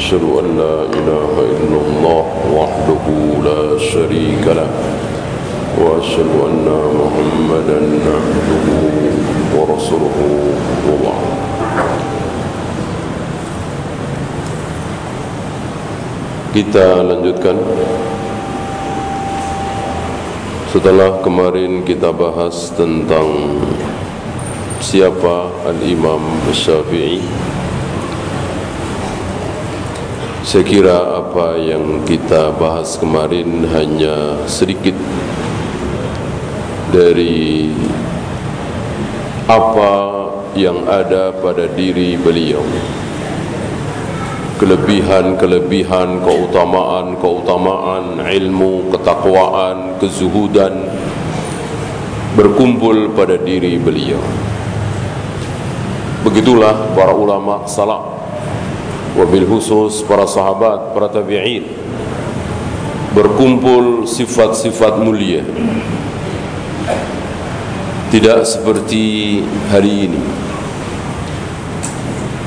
أشهد أن لا إله إلا الله وحده لا شريك له وأشهد أن محمدا عبده ورسوله. الله Kita lanjutkan. Setelah kemarin kita bahas tentang Siapa Al-Imam Syafi'i. Saya kira apa yang kita bahas kemarin hanya sedikit Dari Apa yang ada pada diri beliau kelebihan-kelebihan, keutamaan-keutamaan, ilmu, ketakwaan, kezuhudan berkumpul pada diri beliau. Begitulah para ulama salaf, wabil khusus para sahabat, para tabi'in berkumpul sifat-sifat mulia. Tidak seperti hari ini.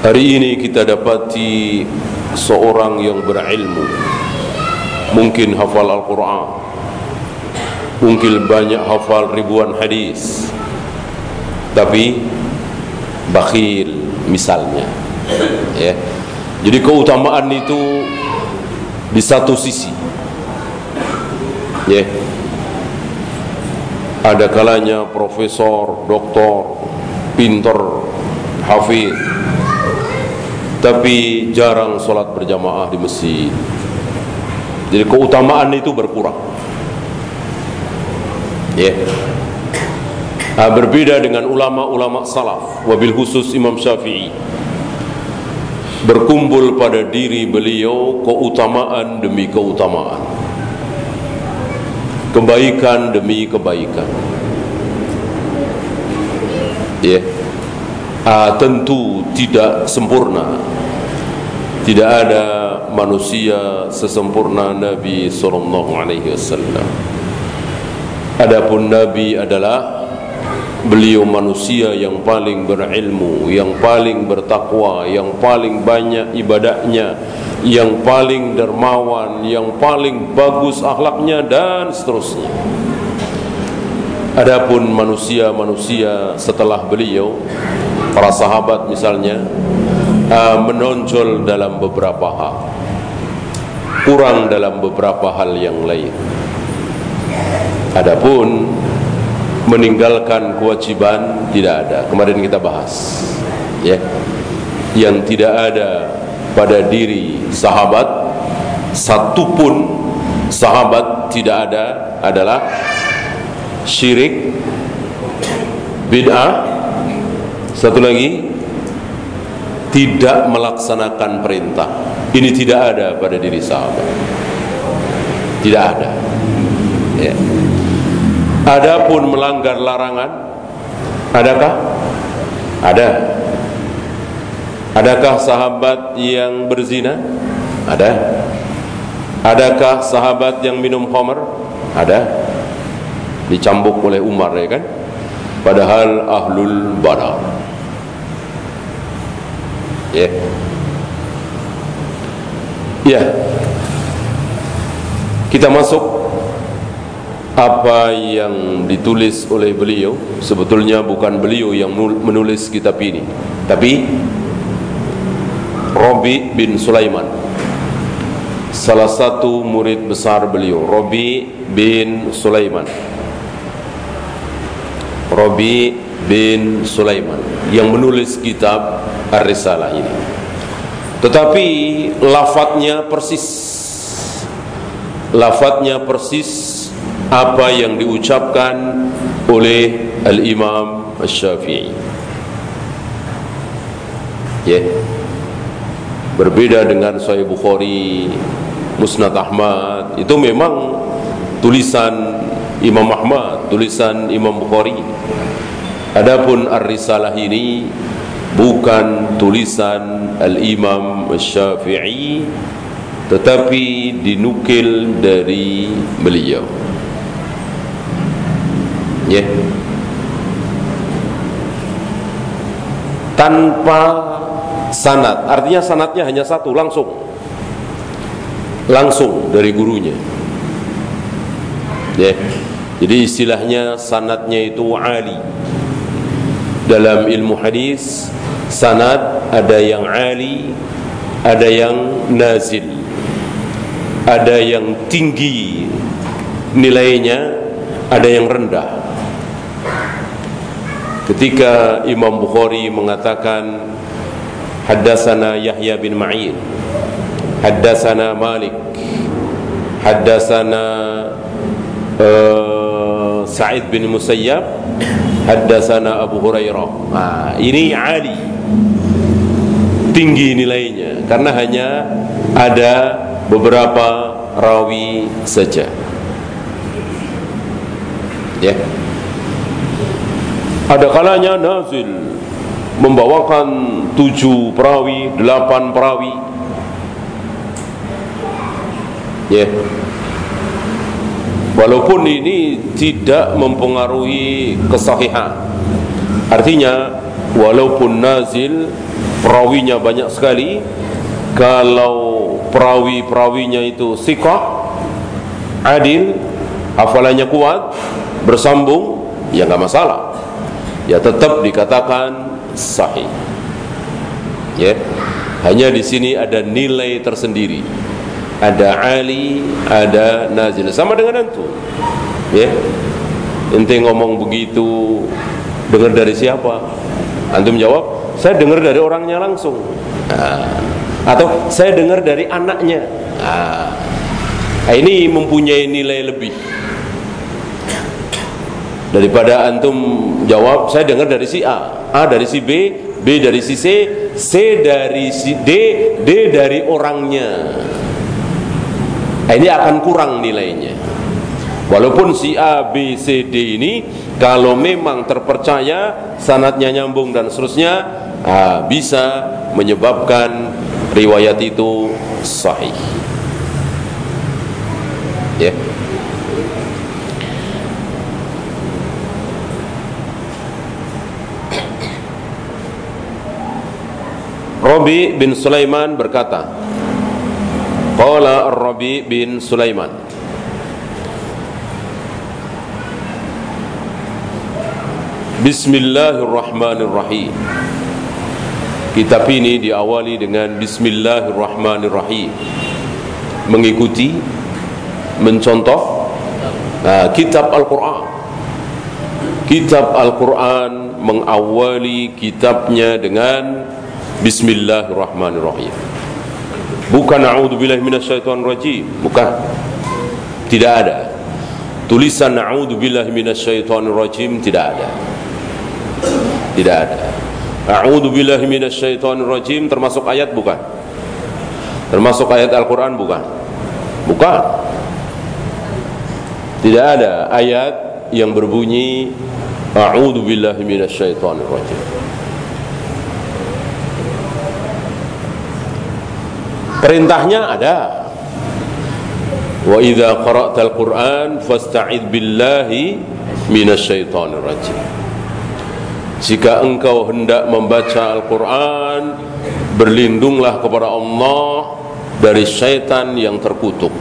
Hari ini kita dapati seorang yang berilmu Mungkin hafal Al-Quran Mungkin banyak hafal ribuan hadis Tapi Bakhil misalnya ya. Jadi keutamaan itu Di satu sisi ya. Ada kalanya profesor, doktor, pinter, hafiz tapi jarang solat berjamaah di masjid. Jadi keutamaan itu berkurang. Ya. Yeah. Nah, berbeda dengan ulama-ulama salaf, wabil khusus Imam Syafi'i. Berkumpul pada diri beliau keutamaan demi keutamaan. Kebaikan demi kebaikan. Ya. Yeah. Ah, tentu tidak sempurna tidak ada manusia sesempurna Nabi sallallahu alaihi wasallam. Adapun Nabi adalah beliau manusia yang paling berilmu, yang paling bertakwa, yang paling banyak ibadahnya, yang paling dermawan, yang paling bagus akhlaknya dan seterusnya. Adapun manusia-manusia setelah beliau, para sahabat misalnya, uh, menonjol dalam beberapa hal kurang dalam beberapa hal yang lain adapun meninggalkan kewajiban tidak ada kemarin kita bahas ya yang tidak ada pada diri sahabat satupun sahabat tidak ada adalah syirik bid'ah satu lagi tidak melaksanakan perintah. Ini tidak ada pada diri sahabat. Tidak ada. Ya. Adapun melanggar larangan, adakah? Ada. Adakah sahabat yang berzina? Ada. Adakah sahabat yang minum khamr? Ada. Dicambuk oleh Umar ya kan? Padahal ahlul badar ya ya kita masuk apa yang ditulis oleh beliau sebetulnya bukan beliau yang menulis kitab ini tapi Robi bin Sulaiman salah satu murid besar beliau Robi bin Sulaiman Robi bin Sulaiman yang menulis kitab Ar-Risalah ini. Tetapi lafadznya persis. Lafadznya persis apa yang diucapkan oleh Al-Imam Asy-Syafi'i. Ya. Yeah. berbeda dengan Sahih Bukhari Musnad Ahmad itu memang tulisan Imam Ahmad tulisan Imam Bukhari adapun Ar-Risalah ini bukan tulisan Al-Imam Syafi'i tetapi dinukil dari beliau tanpa sanat. Artinya sanatnya hanya satu langsung. Langsung dari gurunya. Ya. Jadi istilahnya sanatnya itu ali. Dalam ilmu hadis sanad ada yang ali ada yang nazil. Ada yang tinggi nilainya ada yang rendah Ketika Imam Bukhari mengatakan Haddasana Yahya bin Ma'in Haddasana Malik Haddasana uh, eh, Sa'id bin Musayyab Haddasana Abu Hurairah. Nah, Ini Ali. Tinggi nilainya Karena hanya ada beberapa rawi saja. Ya. yeah. Ada kalanya nazil membawakan tujuh perawi, delapan perawi. Ya. Yeah. Walaupun ini tidak mempengaruhi kesahihan. Artinya walaupun nazil perawinya banyak sekali, kalau perawi-perawinya itu sikah, adil, hafalannya kuat, bersambung, ya nggak masalah. Ya tetap dikatakan sahih. Ya. Hanya di sini ada nilai tersendiri. Ada ali, ada nazil. Sama dengan antum. Ya. Ente ngomong begitu dengar dari siapa? Antum jawab, saya dengar dari orangnya langsung. Nah. Atau saya dengar dari anaknya. Nah. nah ini mempunyai nilai lebih daripada antum jawab saya dengar dari si A A dari si B B dari si C C dari si D D dari orangnya. Nah, ini akan kurang nilainya. Walaupun si A B C D ini kalau memang terpercaya sanatnya nyambung dan seterusnya ah, bisa menyebabkan riwayat itu sahih. Ya. yeah. Rabi bin Sulaiman berkata Qala Rabi bin Sulaiman. Bismillahirrahmanirrahim. Kitab ini diawali dengan Bismillahirrahmanirrahim. Mengikuti Mencontoh nah, Kitab Al-Quran. Kitab Al-Quran Mengawali kitabnya dengan Bismillahirrahmanirrahim Bukan a'udzubillahi minasyaitonir rajim, bukan. Tidak ada. Tulisan a'udzubillahi minasyaitonir rajim tidak ada. Tidak ada. A'udzubillahi minasyaitonir rajim termasuk ayat bukan? Termasuk ayat Al-Qur'an bukan? Bukan. Tidak ada ayat yang berbunyi a'udzubillahi minasyaitonir Perintahnya ada. Wa idza qara'tal Qur'an fasta'id billahi minasyaitonir rajim. Jika engkau hendak membaca Al-Quran Berlindunglah kepada Allah Dari syaitan yang terkutuk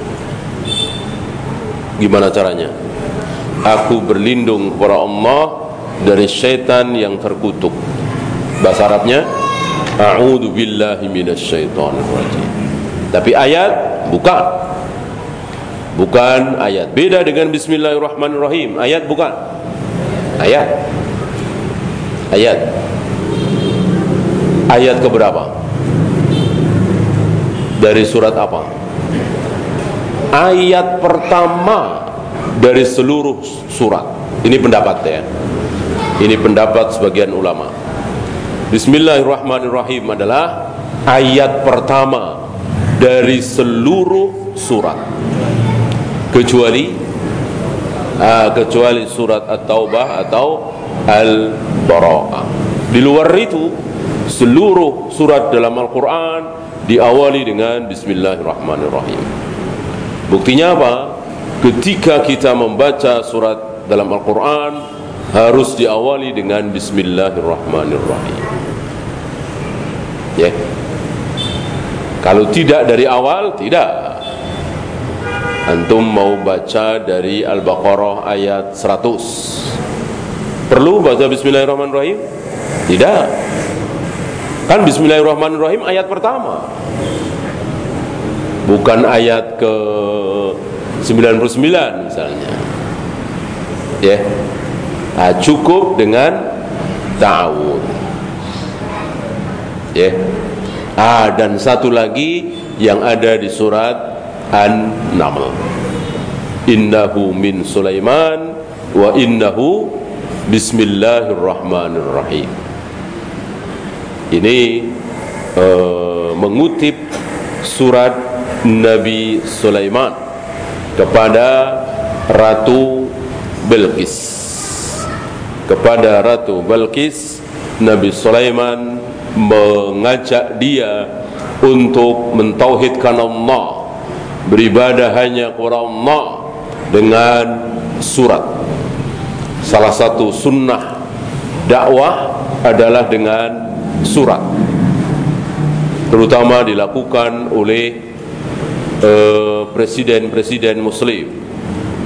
Gimana caranya? Aku berlindung kepada Allah Dari syaitan yang terkutuk Bahasa Arabnya A'udhu billahi minasyaitonir rajim tapi ayat bukan. Bukan ayat. Beda dengan bismillahirrahmanirrahim. Ayat bukan. Ayat. Ayat. Ayat keberapa? Dari surat apa? Ayat pertama dari seluruh surat. Ini pendapat ya. Ini pendapat sebagian ulama. Bismillahirrahmanirrahim adalah ayat pertama dari seluruh surat kecuali uh, kecuali surat At-Taubah atau Al-Bara'ah di luar itu seluruh surat dalam Al-Quran diawali dengan Bismillahirrahmanirrahim buktinya apa? ketika kita membaca surat dalam Al-Quran harus diawali dengan Bismillahirrahmanirrahim ya yeah. Kalau tidak dari awal, tidak. Antum mau baca dari Al-Baqarah ayat 100. Perlu baca Bismillahirrahmanirrahim? Tidak. Kan Bismillahirrahmanirrahim ayat pertama. Bukan ayat ke 99 misalnya. Ya. Nah, cukup dengan ta'awud. Ya. Ah dan satu lagi yang ada di surat An-Naml. Innahu min Sulaiman wa innahu bismillahirrahmanirrahim. Ini uh, mengutip surat Nabi Sulaiman kepada Ratu Bilqis. Kepada Ratu Bilqis Nabi Sulaiman mengajak dia untuk mentauhidkan Allah beribadah hanya kepada Allah dengan surat. Salah satu sunnah dakwah adalah dengan surat. Terutama dilakukan oleh eh, presiden-presiden uh, muslim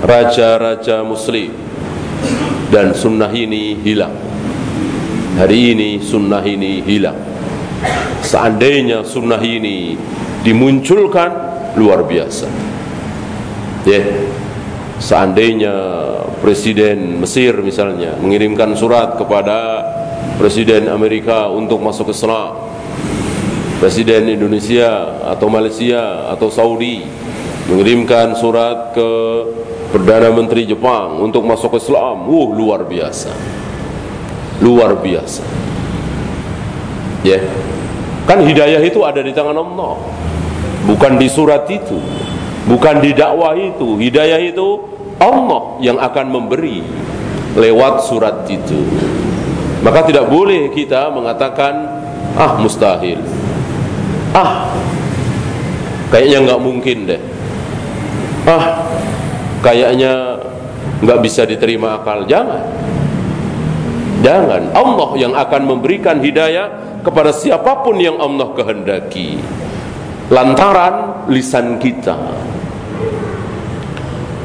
raja-raja muslim. Dan sunnah ini hilang hari ini sunnah ini hilang. Seandainya sunnah ini dimunculkan luar biasa. Ya. Yeah. seandainya presiden Mesir misalnya mengirimkan surat kepada presiden Amerika untuk masuk Islam presiden Indonesia atau Malaysia atau Saudi mengirimkan surat ke Perdana Menteri Jepang untuk masuk Islam uh luar biasa luar biasa. Ya. Yeah. kan hidayah itu ada di tangan Allah. Bukan di surat itu. Bukan di dakwah itu. Hidayah itu Allah yang akan memberi lewat surat itu. Maka tidak boleh kita mengatakan ah mustahil. Ah. Kayaknya nggak mungkin deh. Ah. Kayaknya nggak bisa diterima akal. Jangan Jangan. Allah yang akan memberikan hidayah kepada siapa pun yang Allah kehendaki. Lantaran lisan kita.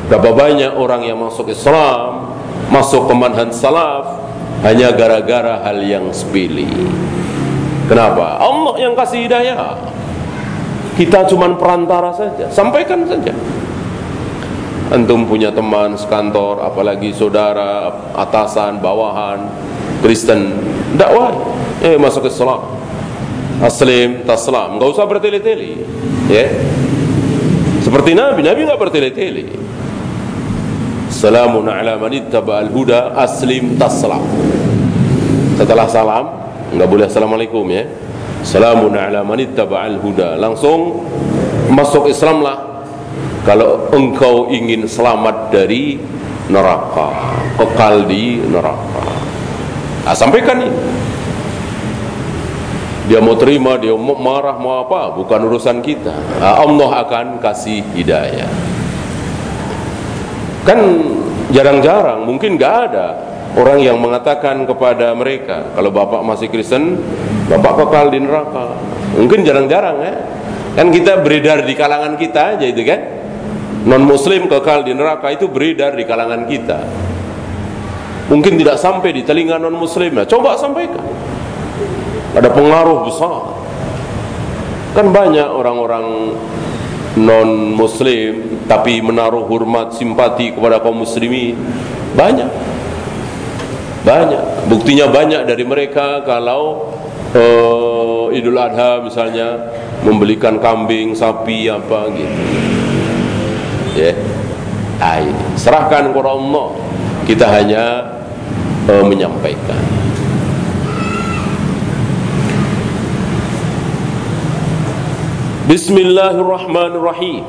Berapa banyak orang yang masuk Islam Masuk ke manhaj salaf Hanya gara-gara hal yang sepele. Kenapa? Allah yang kasih hidayah. Kita cuma perantara saja. Sampaikan saja Antum punya teman sekantor Apalagi saudara, atasan, bawahan Kristen. Dakwah. Eh masuk Islam aslim taslam. Enggak usah bertele-tele ya. Seperti Nabi. Nabi enggak bertele-tele. Salamun ala man ittaba al-huda aslim taslam. Setelah salam enggak boleh assalamualaikum ya. Salamun ala man ittaba al-huda. Langsung masuk Islam lah kalau engkau ingin selamat dari neraka kekal di neraka Nah, sampaikan ini. Dia mau terima, dia mau marah, mau apa, bukan urusan kita. Nah, Allah akan kasih hidayah. Kan jarang-jarang, mungkin gak ada orang yang mengatakan kepada mereka, kalau bapak masih Kristen, bapak kekal di neraka. Mungkin jarang-jarang ya. Kan kita beredar di kalangan kita aja itu kan. Non muslim kekal di neraka itu beredar di kalangan kita. Mungkin tidak sampai di telinga non muslim ya coba sampaikan. Ada pengaruh besar. Kan banyak orang-orang non muslim tapi menaruh hormat simpati kepada kaum muslimin. Banyak. Banyak. Buktinya banyak dari mereka kalau uh, Idul Adha misalnya membelikan kambing sapi apa gitu ya. Yeah. serahkan kepada Allah. Kita hanya uh, menyampaikan. Bismillahirrahmanirrahim.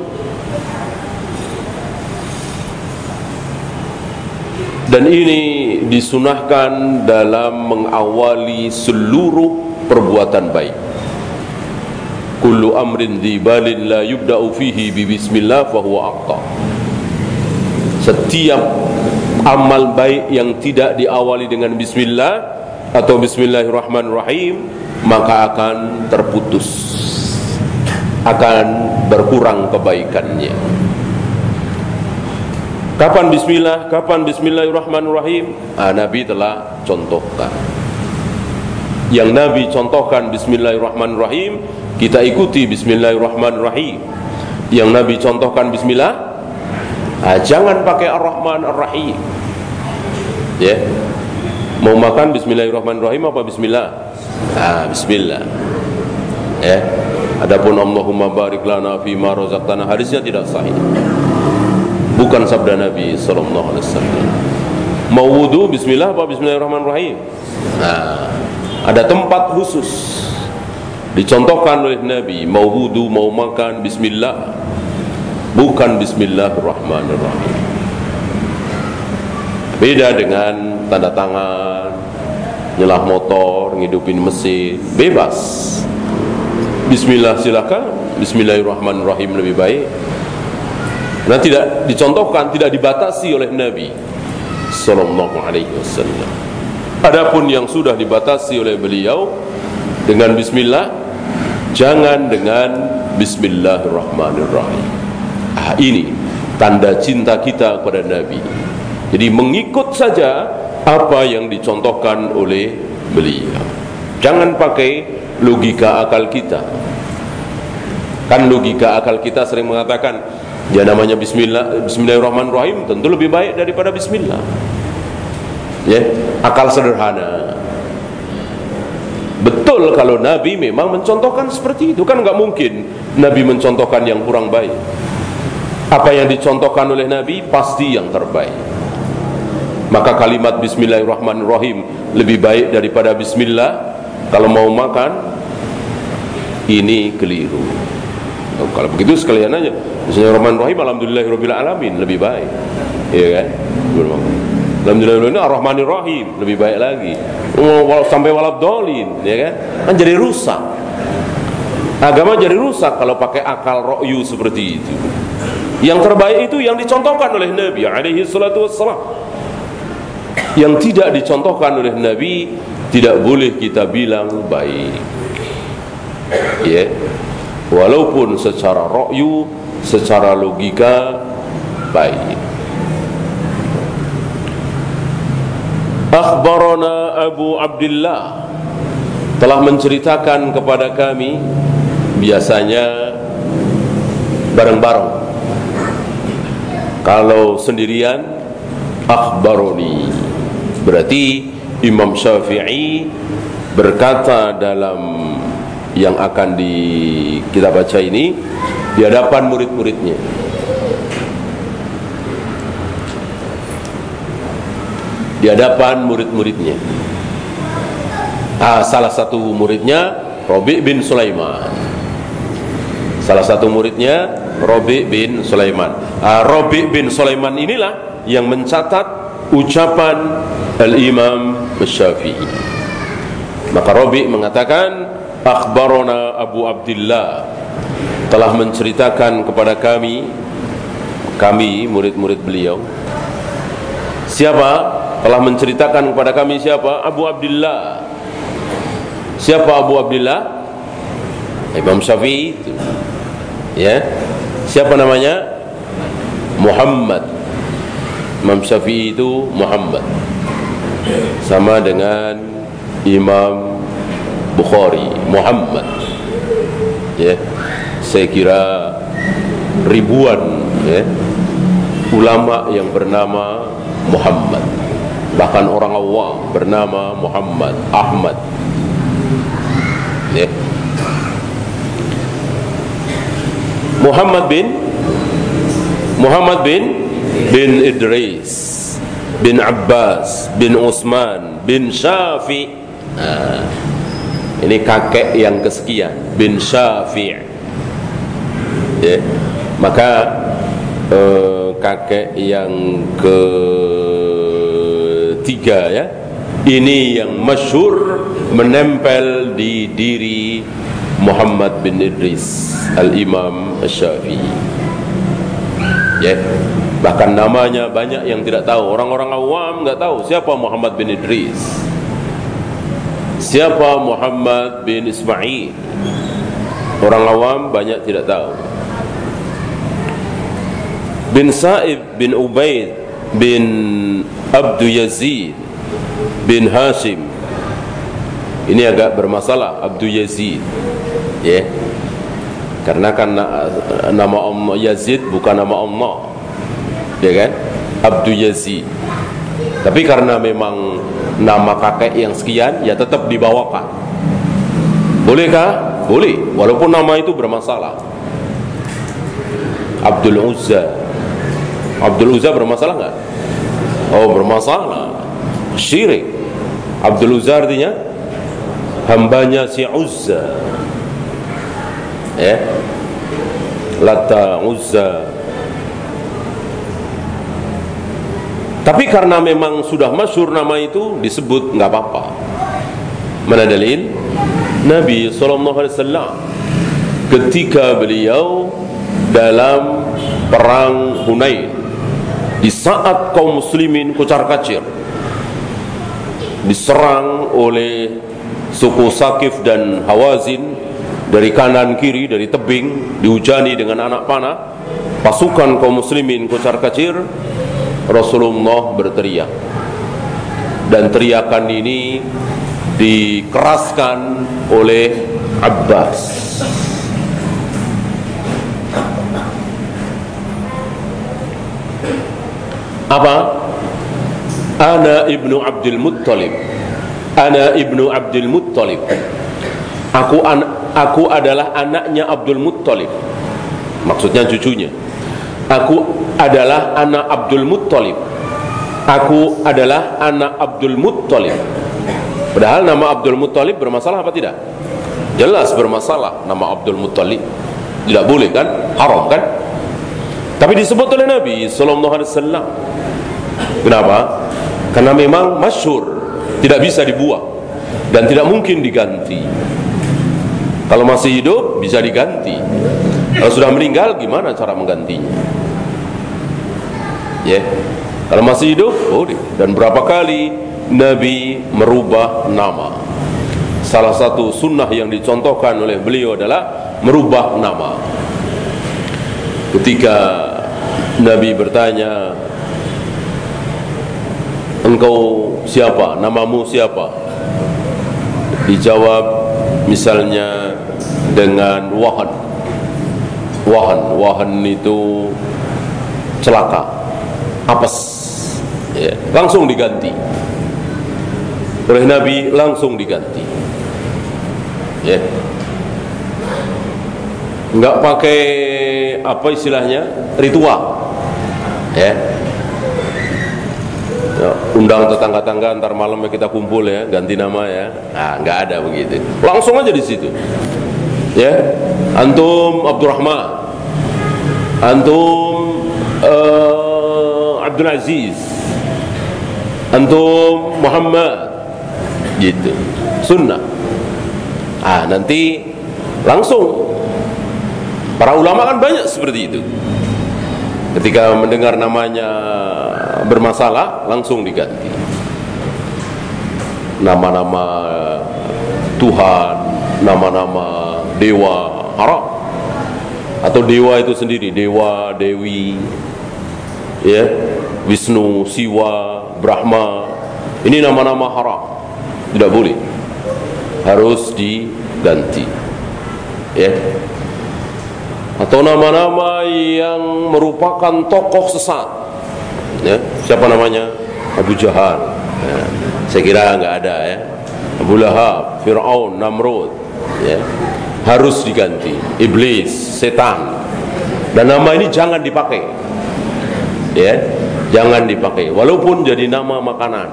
Dan ini disunahkan dalam mengawali seluruh perbuatan baik Kullu amrin dhibalin la yubda'u fihi bi bismillah fahuwa aqta Setiap amal baik yang tidak diawali dengan bismillah Atau bismillahirrahmanirrahim Maka akan terputus akan berkurang kebaikannya. Kapan bismillah, kapan bismillahirrahmanirrahim? Ah, Nabi telah contohkan. Yang Nabi contohkan bismillahirrahmanirrahim, kita ikuti bismillahirrahmanirrahim. Yang Nabi contohkan bismillah, ah, jangan pakai ar-Rahman ar-Rahim. Ya. Yeah. Mau makan bismillahirrahmanirrahim apa bismillah? Ah, bismillah. Ya. Yeah. Adapun Allahumma barik lana fi ma razaqtana hadisnya tidak sahih. Bukan sabda Nabi sallallahu alaihi wasallam. Mau wudu bismillah apa bismillahirrahmanirrahim? Nah, ada tempat khusus dicontohkan oleh Nabi mau wudu mau makan bismillah. Bukan bismillahirrahmanirrahim. Beda dengan tanda tangan, nyelah motor, ngidupin mesin, bebas. Bismillah silakan Bismillahirrahmanirrahim lebih baik. Dan tidak dicontohkan Tidak dibatasi oleh Nabi Sallallahu alaihi wasallam. Adapun yang sudah dibatasi oleh beliau Dengan Bismillah Jangan dengan Bismillahirrahmanirrahim. Ah, Ini tanda cinta kita kepada Nabi. Jadi mengikut saja Apa yang dicontohkan oleh beliau. Jangan pakai logika akal kita. Kan logika akal kita sering mengatakan ya namanya bismillah bismillahirrahmanirrahim tentu lebih baik daripada bismillah. Ya akal sederhana betul kalau nabi memang mencontohkan seperti itu. Kan nggak mungkin nabi mencontohkan yang kurang baik. Apa yang dicontohkan oleh nabi pasti yang terbaik. Maka kalimat bismillahirrahmanirrahim lebih baik daripada bismillah. Kalau mau makan ini keliru. Oh, kalau begitu sekalian aja. Bismillahirrahmanirrahim Alhamdulillahirabbil alamin lebih baik. Iya kan Alhamdulillah Ar-Rahmanir-Rahim. Lebih baik lagi. Sampai walad dolin ya kan? Kan jadi rusak. Agama jadi rusak kalau pakai akal rokyu seperti itu. Yang terbaik itu yang dicontohkan oleh Nabi alaihi salatu wassalam. Yang tidak dicontohkan oleh Nabi tidak boleh kita bilang baik. Ya. Walaupun secara rokyu secara logika baik akhbarana Abu Abdullah telah menceritakan kepada kami biasanya bareng-bareng kalau sendirian akhbaroni berarti Imam Syafi'i berkata dalam yang akan di kita baca ini di hadapan murid-muridnya. Di hadapan murid-muridnya. Ah, salah satu muridnya Robi bin Sulaiman. Salah satu muridnya Robi bin Sulaiman. Ah, Robi bin Sulaiman inilah yang mencatat ucapan Al-Imam Syafi'i Maka Rabi mengatakan Akhbarona Abu Abdullah Telah menceritakan kepada kami Kami murid-murid beliau Siapa? Telah menceritakan kepada kami siapa? Abu Abdullah Siapa Abu Abdullah? Imam Syafi'i itu. Ya. Siapa namanya? Muhammad. Imam Syafi'i itu Muhammad. Sama dengan Imam Bukhari Muhammad. Ya. Saya kira ribuan ya ulama yang bernama Muhammad bahkan orang awam bernama Muhammad Ahmad. Ya. Muhammad bin Muhammad bin bin Idris bin Abbas bin Utsman bin Syafi. Nah, ini kakek yang kesekian bin Syafi. Ya. Maka eh, kakek yang ketiga ya. Ini yang masyur menempel di diri Muhammad bin Idris Al-Imam Syafi'i ya. Bahkan namanya banyak yang tidak tahu. Orang-orang awam nggak tahu siapa Muhammad bin Idris. Siapa Muhammad bin Ismail? Orang awam banyak tidak tahu. Bin Sa'ib bin Ubaid bin Abdu Yazid bin Hashim. Ini agak bermasalah Abdu Yazid. Ya. Yeah. karena kan nama Om Yazid bukan nama Allah. Ya kan? Abdu Yazid. Tapi karena memang nama kakek yang sekian ya tetap dibawakan. Bolehkah? boleh. Walaupun nama itu bermasalah. Abdul Uzza. Abdul Uzza bermasalah nggak? Oh bermasalah. Syirik. Abdul Uzza artinya Hambanya si Uzza. Ya. Lata Uzza. Tapi karena memang sudah masyur nama itu disebut nggak apa-apa. Mana dalil? Nabi SAW ketika beliau dalam perang Hunain di saat kaum muslimin kucar kacir diserang oleh suku Sakif dan Hawazin dari kanan kiri dari tebing dihujani dengan anak panah pasukan kaum muslimin kucar kacir Rasulullah berteriak. Dan teriakan ini dikeraskan oleh Abbas apa? Ana ibnu Abdul Muttalib. Ana ibnu Abdul Muttalib. Aku an aku adalah anaknya Abdul Muttalib. Maksudnya cucunya. Aku adalah anak Abdul Muttalib. Aku adalah anak Abdul Muttalib. Padahal nama Abdul Muttalib bermasalah apa tidak? Jelas bermasalah nama Abdul Muttalib. Tidak boleh kan? Haram kan tapi disebut oleh Nabi sallallahu alaihi wasallam. Kenapa? Karena memang masyur Tidak bisa dibuang Dan tidak mungkin diganti. Kalau masih hidup bisa diganti. Kalau sudah meninggal gimana cara menggantinya? Ya. Yeah. Kalau masih hidup boleh. Dan berapa kali Nabi merubah nama? Salah satu sunnah yang dicontohkan oleh beliau adalah Merubah nama. Ketika Nabi bertanya engkau siapa? Namamu siapa? Dijawab misalnya dengan wahan. Wahan wahan itu celaka apes. Ya, langsung diganti. Oleh Nabi langsung diganti. Ya. Enggak pakai apa istilahnya? Ritual ya. Undang tetangga-tangga antar malam ya kita kumpul ya ganti nama ya. Ah nggak ada begitu. Langsung aja di situ. Ya. Antum Abdurrahman. Antum uh, Abdul Aziz. Antum Muhammad. Gitu. Sunnah. Ah nanti langsung. Para ulama kan banyak seperti itu ketika mendengar namanya bermasalah langsung diganti. Nama-nama Tuhan nama-nama dewa haram atau dewa itu sendiri dewa dewi ya Wisnu Siwa Brahma. Ini nama-nama haram tidak boleh. Harus diganti. Ya atau nama-nama yang merupakan tokoh sesat. Ya siapa namanya? Abu Jahal. Ya. saya kira nggak ada ya. Abu Lahab Fir'aun Namrud ya. Harus diganti. Iblis setan. Dan nama ini jangan dipakai. Ya jangan dipakai. Walaupun jadi nama makanan.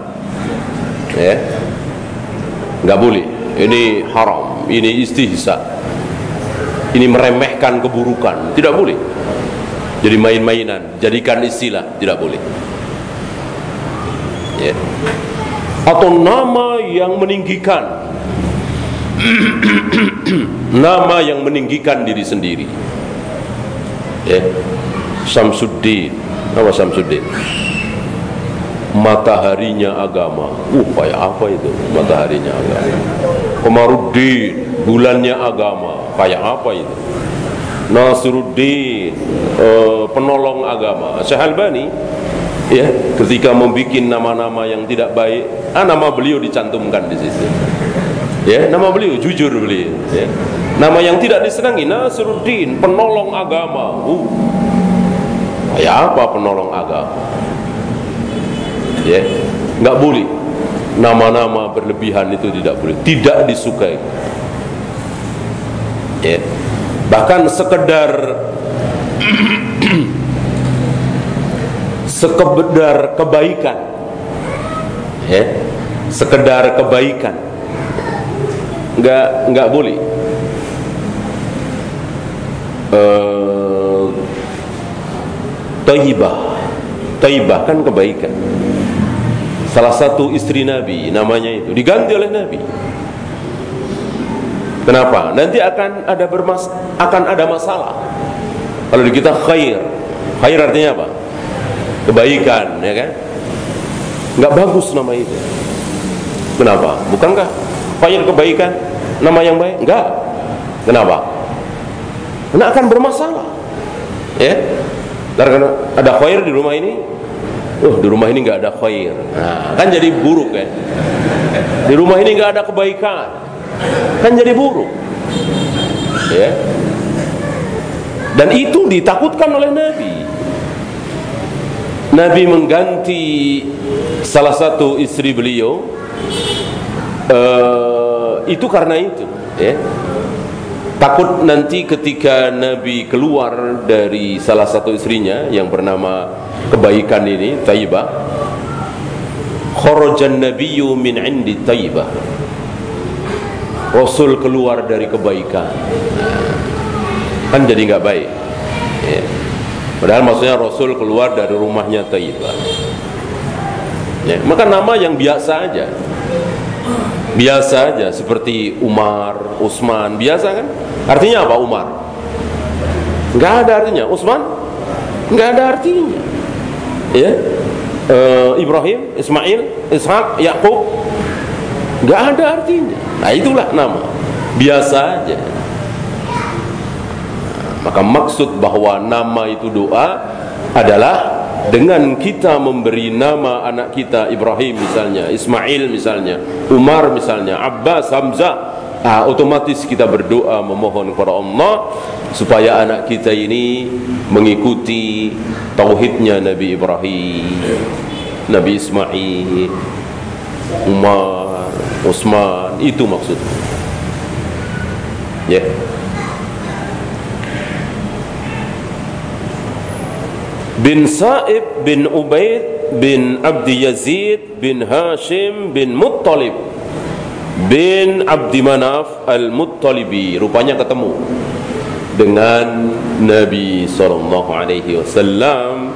Ya nggak boleh. Ini haram. Ini istihsa ini meremehkan keburukan. Tidak boleh. Jadi main-mainan jadikan istilah tidak boleh. Ya. atau nama yang meninggikan. Nama yang meninggikan diri sendiri. Ya. Samsuddin. Apa Samsuddin. Mataharinya agama. Uh apa itu? Mataharinya agama. Komaruddin bulannya agama. Kayak apa itu Nasruddin uh, penolong agama. Syekh Albani ya ketika membuat nama-nama yang tidak baik ah nama beliau dicantumkan di situ. Ya nama beliau jujur beliau ya. Nama yang tidak disenangi Nasruddin penolong agama. Uh. Kayak apa penolong agama? Ya nggak boleh. Nama-nama berlebihan itu tidak boleh. Tidak disukai ya. Bahkan sekedar sekedar kebaikan. Ya. Sekedar kebaikan. Nggak nggak boleh. Uh, taibah. Taibah kan kebaikan. Salah satu istri Nabi namanya itu diganti oleh Nabi kenapa? Nanti akan ada bermas akan ada masalah. Kalau di kita khair. Khair artinya apa? Kebaikan ya kan? Nggak bagus nama itu. Kenapa? Bukankah khair kebaikan nama yang baik? Enggak kenapa? Karena akan bermasalah. Ya? Karena ada khair di rumah ini oh di rumah ini nggak ada khair. Nah, kan jadi buruk kan di rumah ini nggak ada kebaikan kan jadi buruk. Ya. Dan itu ditakutkan oleh Nabi. Nabi mengganti salah satu istri beliau uh, itu karena itu ya. Takut nanti ketika Nabi keluar dari salah satu istrinya yang bernama kebaikan ini Taibah kharajan nabiyyu min indi Taibah Rasul keluar dari kebaikan kan jadi nggak baik ya. padahal maksudnya Rasul keluar dari rumahnya Taibah ya. maka nama yang biasa aja biasa aja seperti Umar, Utsman, biasa kan? Artinya apa Umar? Enggak ada artinya. Utsman? Enggak ada artinya. Ya. E, Ibrahim, Ismail, Ishak, Yakub enggak ada artinya. Nah, itulah nama. Biasa aja. Maka maksud bahwa nama itu doa adalah dengan kita memberi nama anak kita Ibrahim misalnya, Ismail misalnya, Umar misalnya, Abbas, Hamzah, ah, otomatis kita berdoa memohon kepada Allah supaya anak kita ini mengikuti tauhidnya Nabi Ibrahim, Nabi Ismail, Umar, Utsman, itu maksudnya. Ya. Yeah. bin Sa'ib bin Ubaid bin Abdi Yazid bin Hashim bin Muttalib bin Abdi Manaf Al-Muttalibi rupanya ketemu dengan Nabi sallallahu alaihi wasallam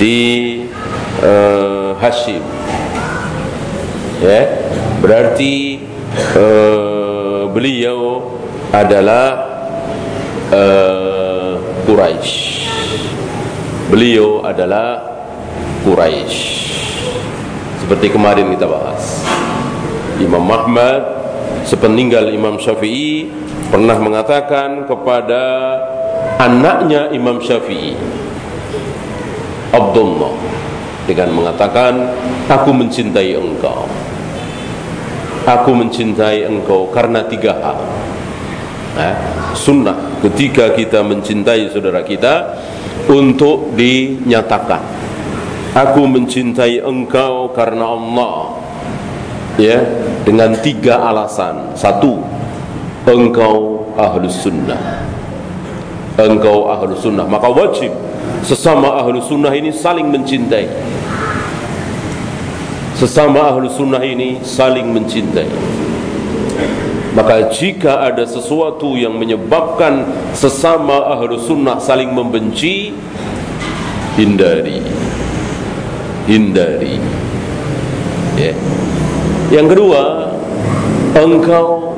di uh, Hashim ya berarti uh, beliau adalah uh, Quraisy beliau adalah Quraisy. Seperti kemarin kita bahas. Imam Ahmad sepeninggal Imam Syafi'i pernah mengatakan kepada anaknya Imam Syafi'i Abdullah dengan mengatakan aku mencintai engkau aku mencintai engkau karena tiga hal. Eh, sunnah ketika kita mencintai saudara kita untuk dinyatakan. Aku mencintai engkau karena Allah. Ya dengan tiga alasan. Satu engkau ahlus sunnah. Engkau ahlus sunnah. Maka wajib sesama ahlus sunnah ini saling mencintai sesama ahlus sunnah ini saling mencintai. Maka jika ada sesuatu yang menyebabkan sesama ahlu sunnah saling membenci hindari. Hindari. Ya. yang kedua engkau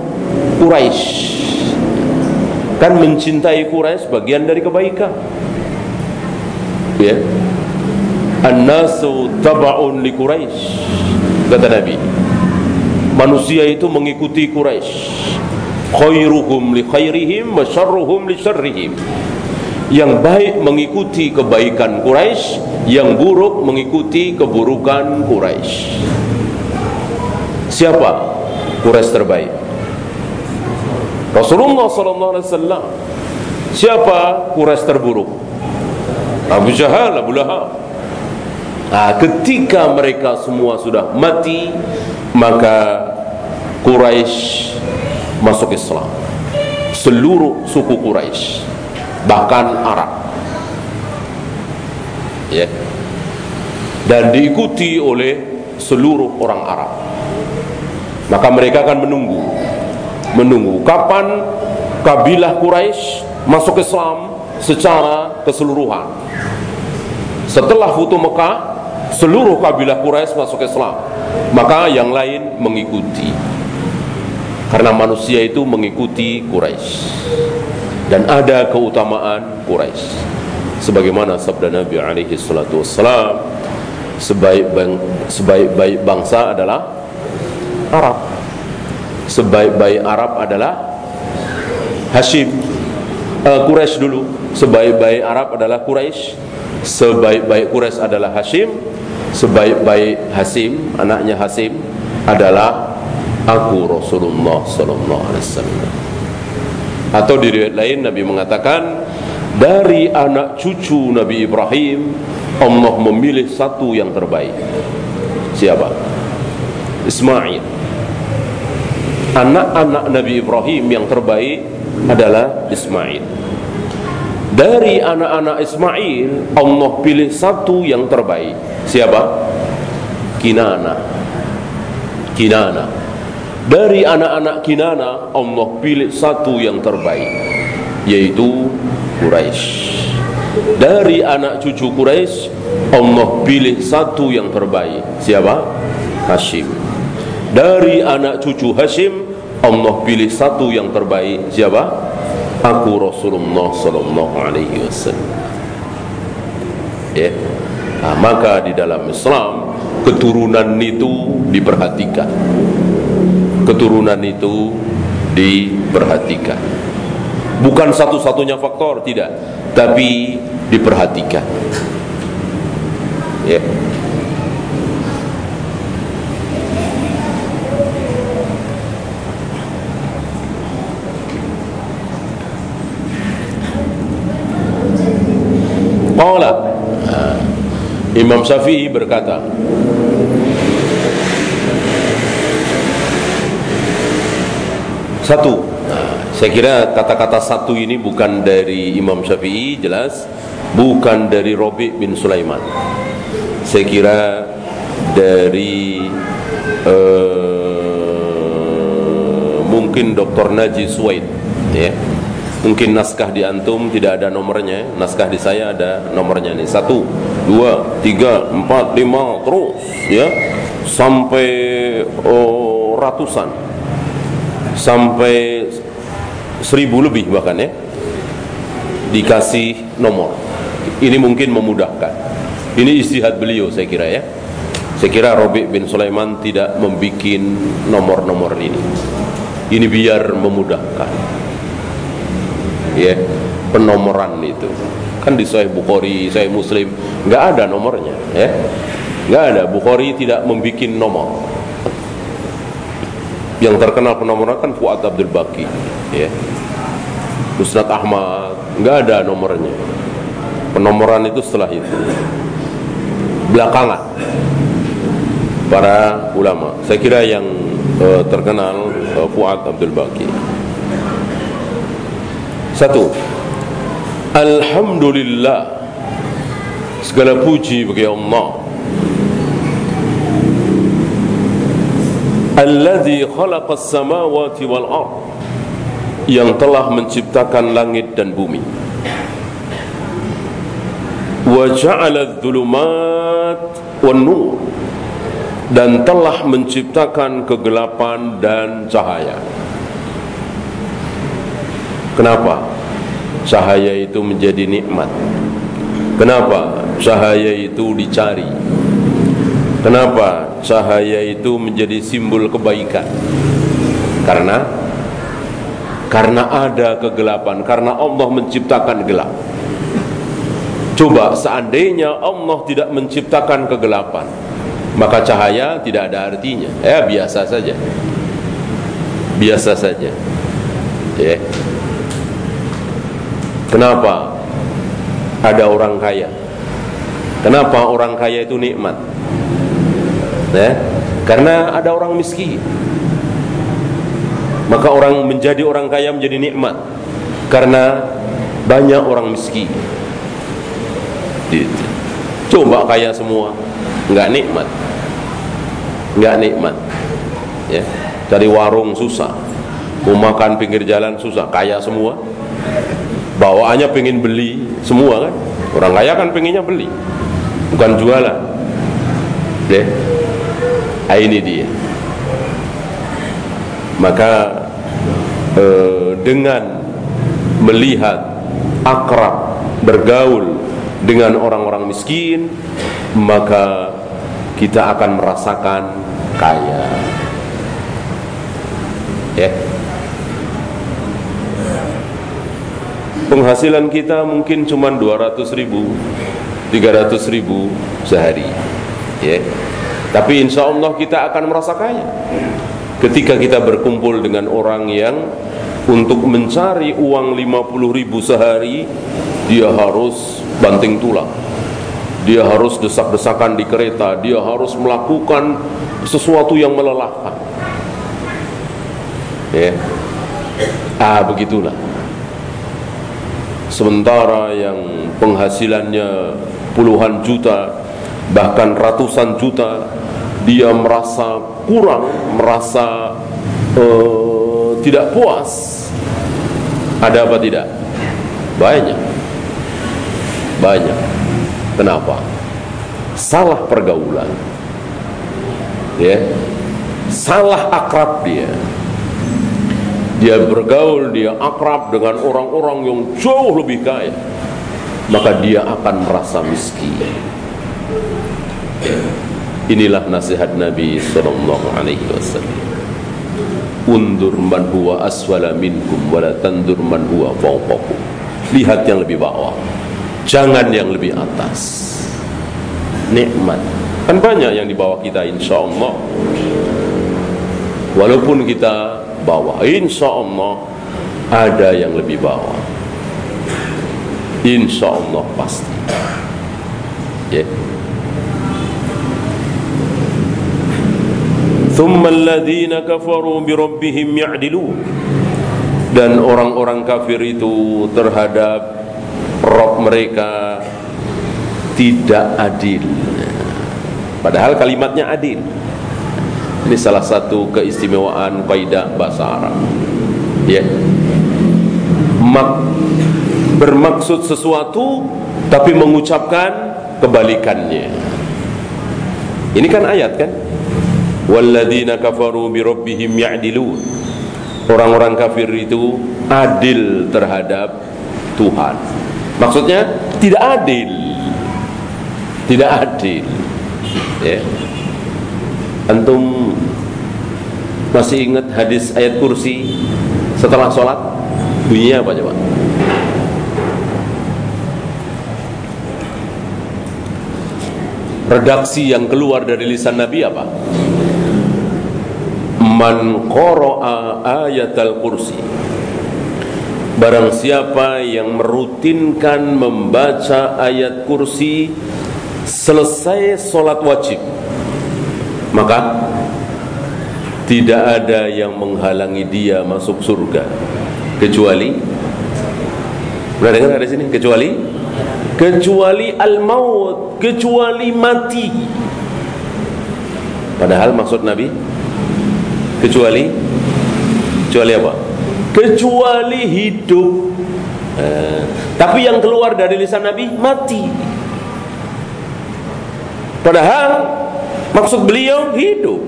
Quraisy. Kan mencintai Quraisy bagian dari kebaikan. Ya an-nasu taba'un li Quraisy kata Nabi. Manusia itu mengikuti Quraisy khairuhum li khairihim wa syarruhum li syarrihim. Yang baik mengikuti kebaikan Quraisy yang buruk mengikuti keburukan Quraisy siapa Quraisy terbaik? Rasulullah sallallahu alaihi wasallam. Siapa Quraisy terburuk? Abu Jahal Abu Lahab nah, ketika mereka semua sudah mati maka Quraisy masuk Islam. Seluruh suku Quraisy bahkan Arab. Ya. Dan diikuti oleh seluruh orang Arab. Maka mereka akan menunggu. Menunggu kapan kabilah Quraisy masuk Islam secara keseluruhan. Setelah Futu Mekah seluruh kabilah Quraisy masuk Islam. Maka yang lain mengikuti. Karena manusia itu mengikuti Quraisy. Dan ada keutamaan Quraisy. Sebagaimana sabda Nabi alaihi salatu wassalam sebaik bang, sebaik-baik bangsa adalah Arab. Sebaik-baik Arab adalah Hashim. Uh, Quraisy dulu. Sebaik-baik Arab adalah Quraisy sebaik-baik Quraisy adalah Hashim sebaik-baik Hashim anaknya Hashim adalah aku Rasulullah sallallahu alaihi wasallam. Atau di riwayat lain Nabi mengatakan dari anak cucu Nabi Ibrahim Allah memilih satu yang terbaik. Siapa? Ismail. Anak-anak Nabi Ibrahim yang terbaik adalah Ismail. Dari anak-anak Ismail Allah pilih satu yang terbaik. Siapa? Kinana. Kinana. Dari anak-anak Kinana Allah pilih satu yang terbaik yaitu Quraisy dari anak cucu Quraisy Allah pilih satu yang terbaik. Siapa? Hashim. Dari anak cucu Hashim Allah pilih satu yang terbaik. Siapa aku Rasulullah sallallahu alaihi wasallam. Ya. Nah, maka di dalam Islam keturunan itu diperhatikan. Keturunan itu diperhatikan. Bukan satu-satunya faktor tidak. Tapi diperhatikan. Ya Imam Syafi'i berkata Satu Saya kira kata-kata satu ini bukan dari Imam Syafi'i jelas Bukan dari Robi bin Sulaiman Saya kira dari uh, Mungkin Dr. Najib Suwaid ya. Mungkin naskah di antum tidak ada nomornya Naskah di saya ada nomornya nih Satu, dua, tiga, empat, lima Terus ya. Sampai oh, ratusan. Sampai seribu lebih bahkan ya. Dikasih nomor. Ini mungkin memudahkan. Ini istihad beliau saya kira ya. Saya kira Robi bin Sulaiman tidak membuat nomor-nomor ini. Ini biar memudahkan. Ya penomoran itu kan di Sahih Bukhari, Sahih Muslim nggak ada nomornya ya. Nggak ada. Bukhari tidak membuat nomor. Yang terkenal penomoran kan Fuad Abdul Baki ya. Ustaz Ahmad nggak ada nomornya. Penomoran itu setelah itu. Belakangan. Para ulama. Saya kira yang uh, terkenal uh, Fuad Abdul Baki satu Alhamdulillah. Segala puji bagi Allah. Alladhi khalaqas samawati wal ard. Yang telah menciptakan langit dan bumi. Wa ja'ala dhulumat wan nur. Dan telah menciptakan kegelapan dan cahaya. Kenapa cahaya itu menjadi nikmat. Kenapa cahaya itu dicari? Kenapa cahaya itu menjadi simbol kebaikan? Karena karena ada kegelapan karena Allah menciptakan gelap. Coba seandainya Allah tidak menciptakan kegelapan maka cahaya tidak ada artinya. Ya biasa saja. Biasa saja. Ya kenapa ada orang kaya? Kenapa orang kaya itu nikmat? Ya? Karena ada orang miskin. Maka orang menjadi orang kaya menjadi nikmat karena banyak orang miskin. Gitu. coba kaya semua nggak nikmat. Nggak nikmat. Ya? Dari warung susah. Mau makan pinggir jalan susah kaya semua bawaannya pengen beli semua kan? Orang kaya kan pengennya beli bukan jualan. Deh ah, ini dia. Maka Eh, dengan melihat akrab bergaul dengan orang-orang miskin maka kita akan merasakan kaya. Ya penghasilan kita mungkin cuma 200 ribu 300 ribu sehari ya. Tapi insya Allah kita akan merasa kaya ketika kita berkumpul dengan orang yang untuk mencari uang 50 ribu sehari dia harus banting tulang. Dia harus desak-desakan di kereta. Dia harus melakukan sesuatu yang melelahkan. Ya. Ah begitulah sementara yang penghasilannya puluhan juta bahkan ratusan juta dia merasa kurang, merasa uh, tidak puas. Ada apa tidak? Banyak. Banyak. Kenapa? Salah pergaulan. Ya. Salah akrab dia. Dia bergaul, dia akrab dengan orang-orang yang jauh lebih kaya. Maka dia akan merasa miskin. Inilah nasihat Nabi sallallahu alaihi wasallam. Undur man huwa aswala minkum wala tandur man huwa fawqakum. Lihat yang lebih bawah. Jangan yang lebih atas. Nikmat. Kan banyak yang di bawah kita insyaallah. Walaupun kita bawah, insyaallah ada yang lebih bawah. Insyaallah pasti. Ya. Yeah. ثم الذين كفروا بربهم يعدلون dan orang-orang kafir itu terhadap Rob mereka tidak adil padahal kalimatnya adil ini salah satu keistimewaan kaidah bahasa Arab. Ya. Mak bermaksud sesuatu tapi mengucapkan kebalikannya. Ini kan ayat kan? Walladzina kafaru bi rabbihim ya'dilun. Orang-orang kafir itu adil terhadap Tuhan. Maksudnya tidak adil. Tidak adil. Ya antum masih ingat hadis ayat kursi setelah sholat? Bunyinya apa coba? Redaksi yang keluar dari lisan Nabi apa? Man qara'a ayatal kursi. Barang siapa yang merutinkan membaca ayat kursi selesai solat wajib maka tidak ada yang menghalangi dia masuk surga. Kecuali pernah dengar ada sini kecuali kecuali al maut kecuali mati. Padahal maksud Nabi kecuali kecuali apa? Kecuali hidup. Eh, tapi yang keluar dari lisan Nabi mati. Padahal maksud beliau hidup.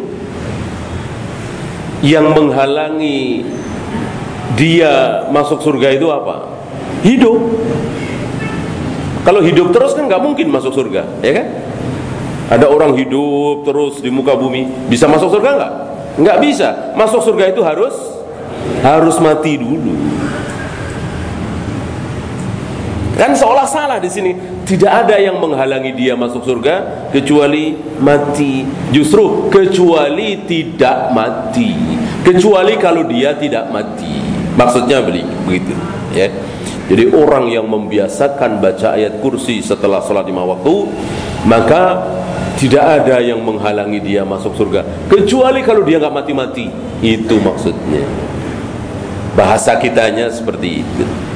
Yang menghalangi dia masuk surga itu apa? Hidup. Kalau hidup terus kan nggak mungkin masuk surga ya kan? Ada orang hidup terus di muka bumi bisa masuk surga nggak? Nggak bisa. Masuk surga itu harus harus mati dulu. Kan seolah salah di sini tidak ada yang menghalangi dia masuk surga kecuali mati. Justru kecuali tidak mati. Kecuali kalau dia tidak mati. Maksudnya begitu ya. Jadi orang yang membiasakan baca ayat kursi setelah sholat lima waktu maka tidak ada yang menghalangi dia masuk surga. Kecuali kalau dia nggak mati-mati. Itu maksudnya. Bahasa kitanya seperti itu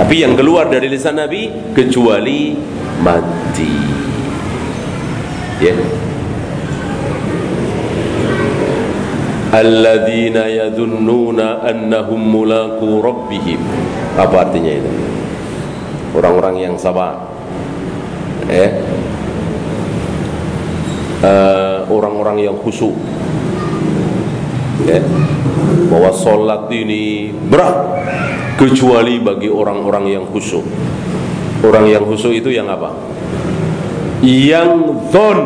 tapi yang keluar dari lisan Nabi kecuali mati ya. Alladzina yadhunnuna annahum mulaku rabbihim. Apa artinya itu? Orang-orang yang sabar. Eh? Uh, orang-orang yang khusyuk ya bahwa solat ini berat kecuali bagi orang-orang yang khusyuk orang yang khusyuk itu yang apa yang zon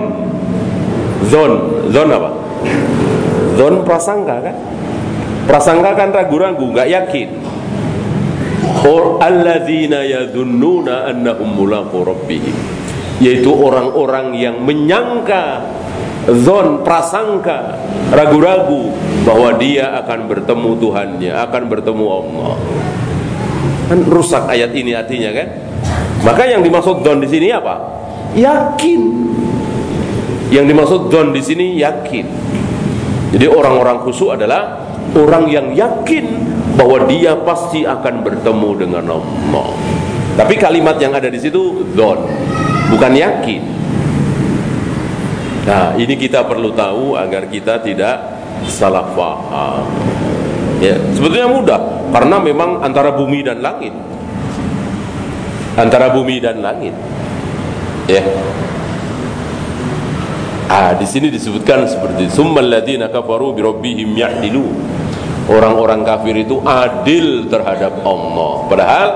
zon zon apa Zon prasangka kan? Prasangka kan ragu-ragu, nggak yakin. Alladzina yadhunnuna annahum mulaqu rabbihim. Yaitu orang-orang yang menyangka zon prasangka ragu-ragu bahwa dia akan bertemu Tuhannya, akan bertemu Allah. Kan rusak ayat ini artinya kan? Maka yang dimaksud zon di sini apa? Yakin. Yang dimaksud zon di sini yakin. Jadi orang-orang khusyuk adalah orang yang yakin bahwa dia pasti akan bertemu dengan Allah. Tapi kalimat yang ada di situ don, bukan yakin. Nah, ini kita perlu tahu agar kita tidak salah faham. Ya, sebetulnya mudah karena memang antara bumi dan langit. Antara bumi dan langit. Ya, Ah, di sini disebutkan seperti summal ladina kafaru bi rabbihim ya'dilu. Orang-orang kafir itu adil terhadap Allah. Padahal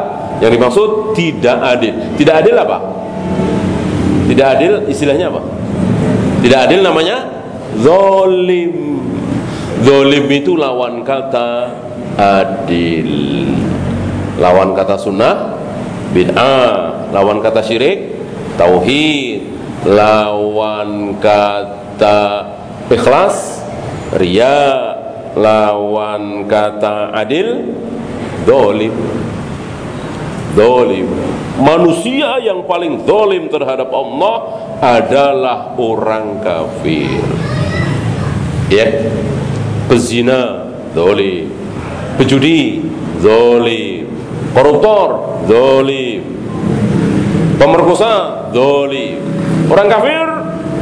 yang dimaksud tidak adil. Tidak adil apa? Tidak adil istilahnya apa? Tidak adil namanya zalim. Zalim itu lawan kata adil. Lawan kata sunnah bid'ah, lawan kata syirik tauhid, lawan kata ikhlas ria lawan kata adil dolim dolim manusia yang paling dolim terhadap Allah adalah orang kafir. Ya. Pezina dolim pejudi dolim koruptor dolim pemerkosa dolim Orang kafir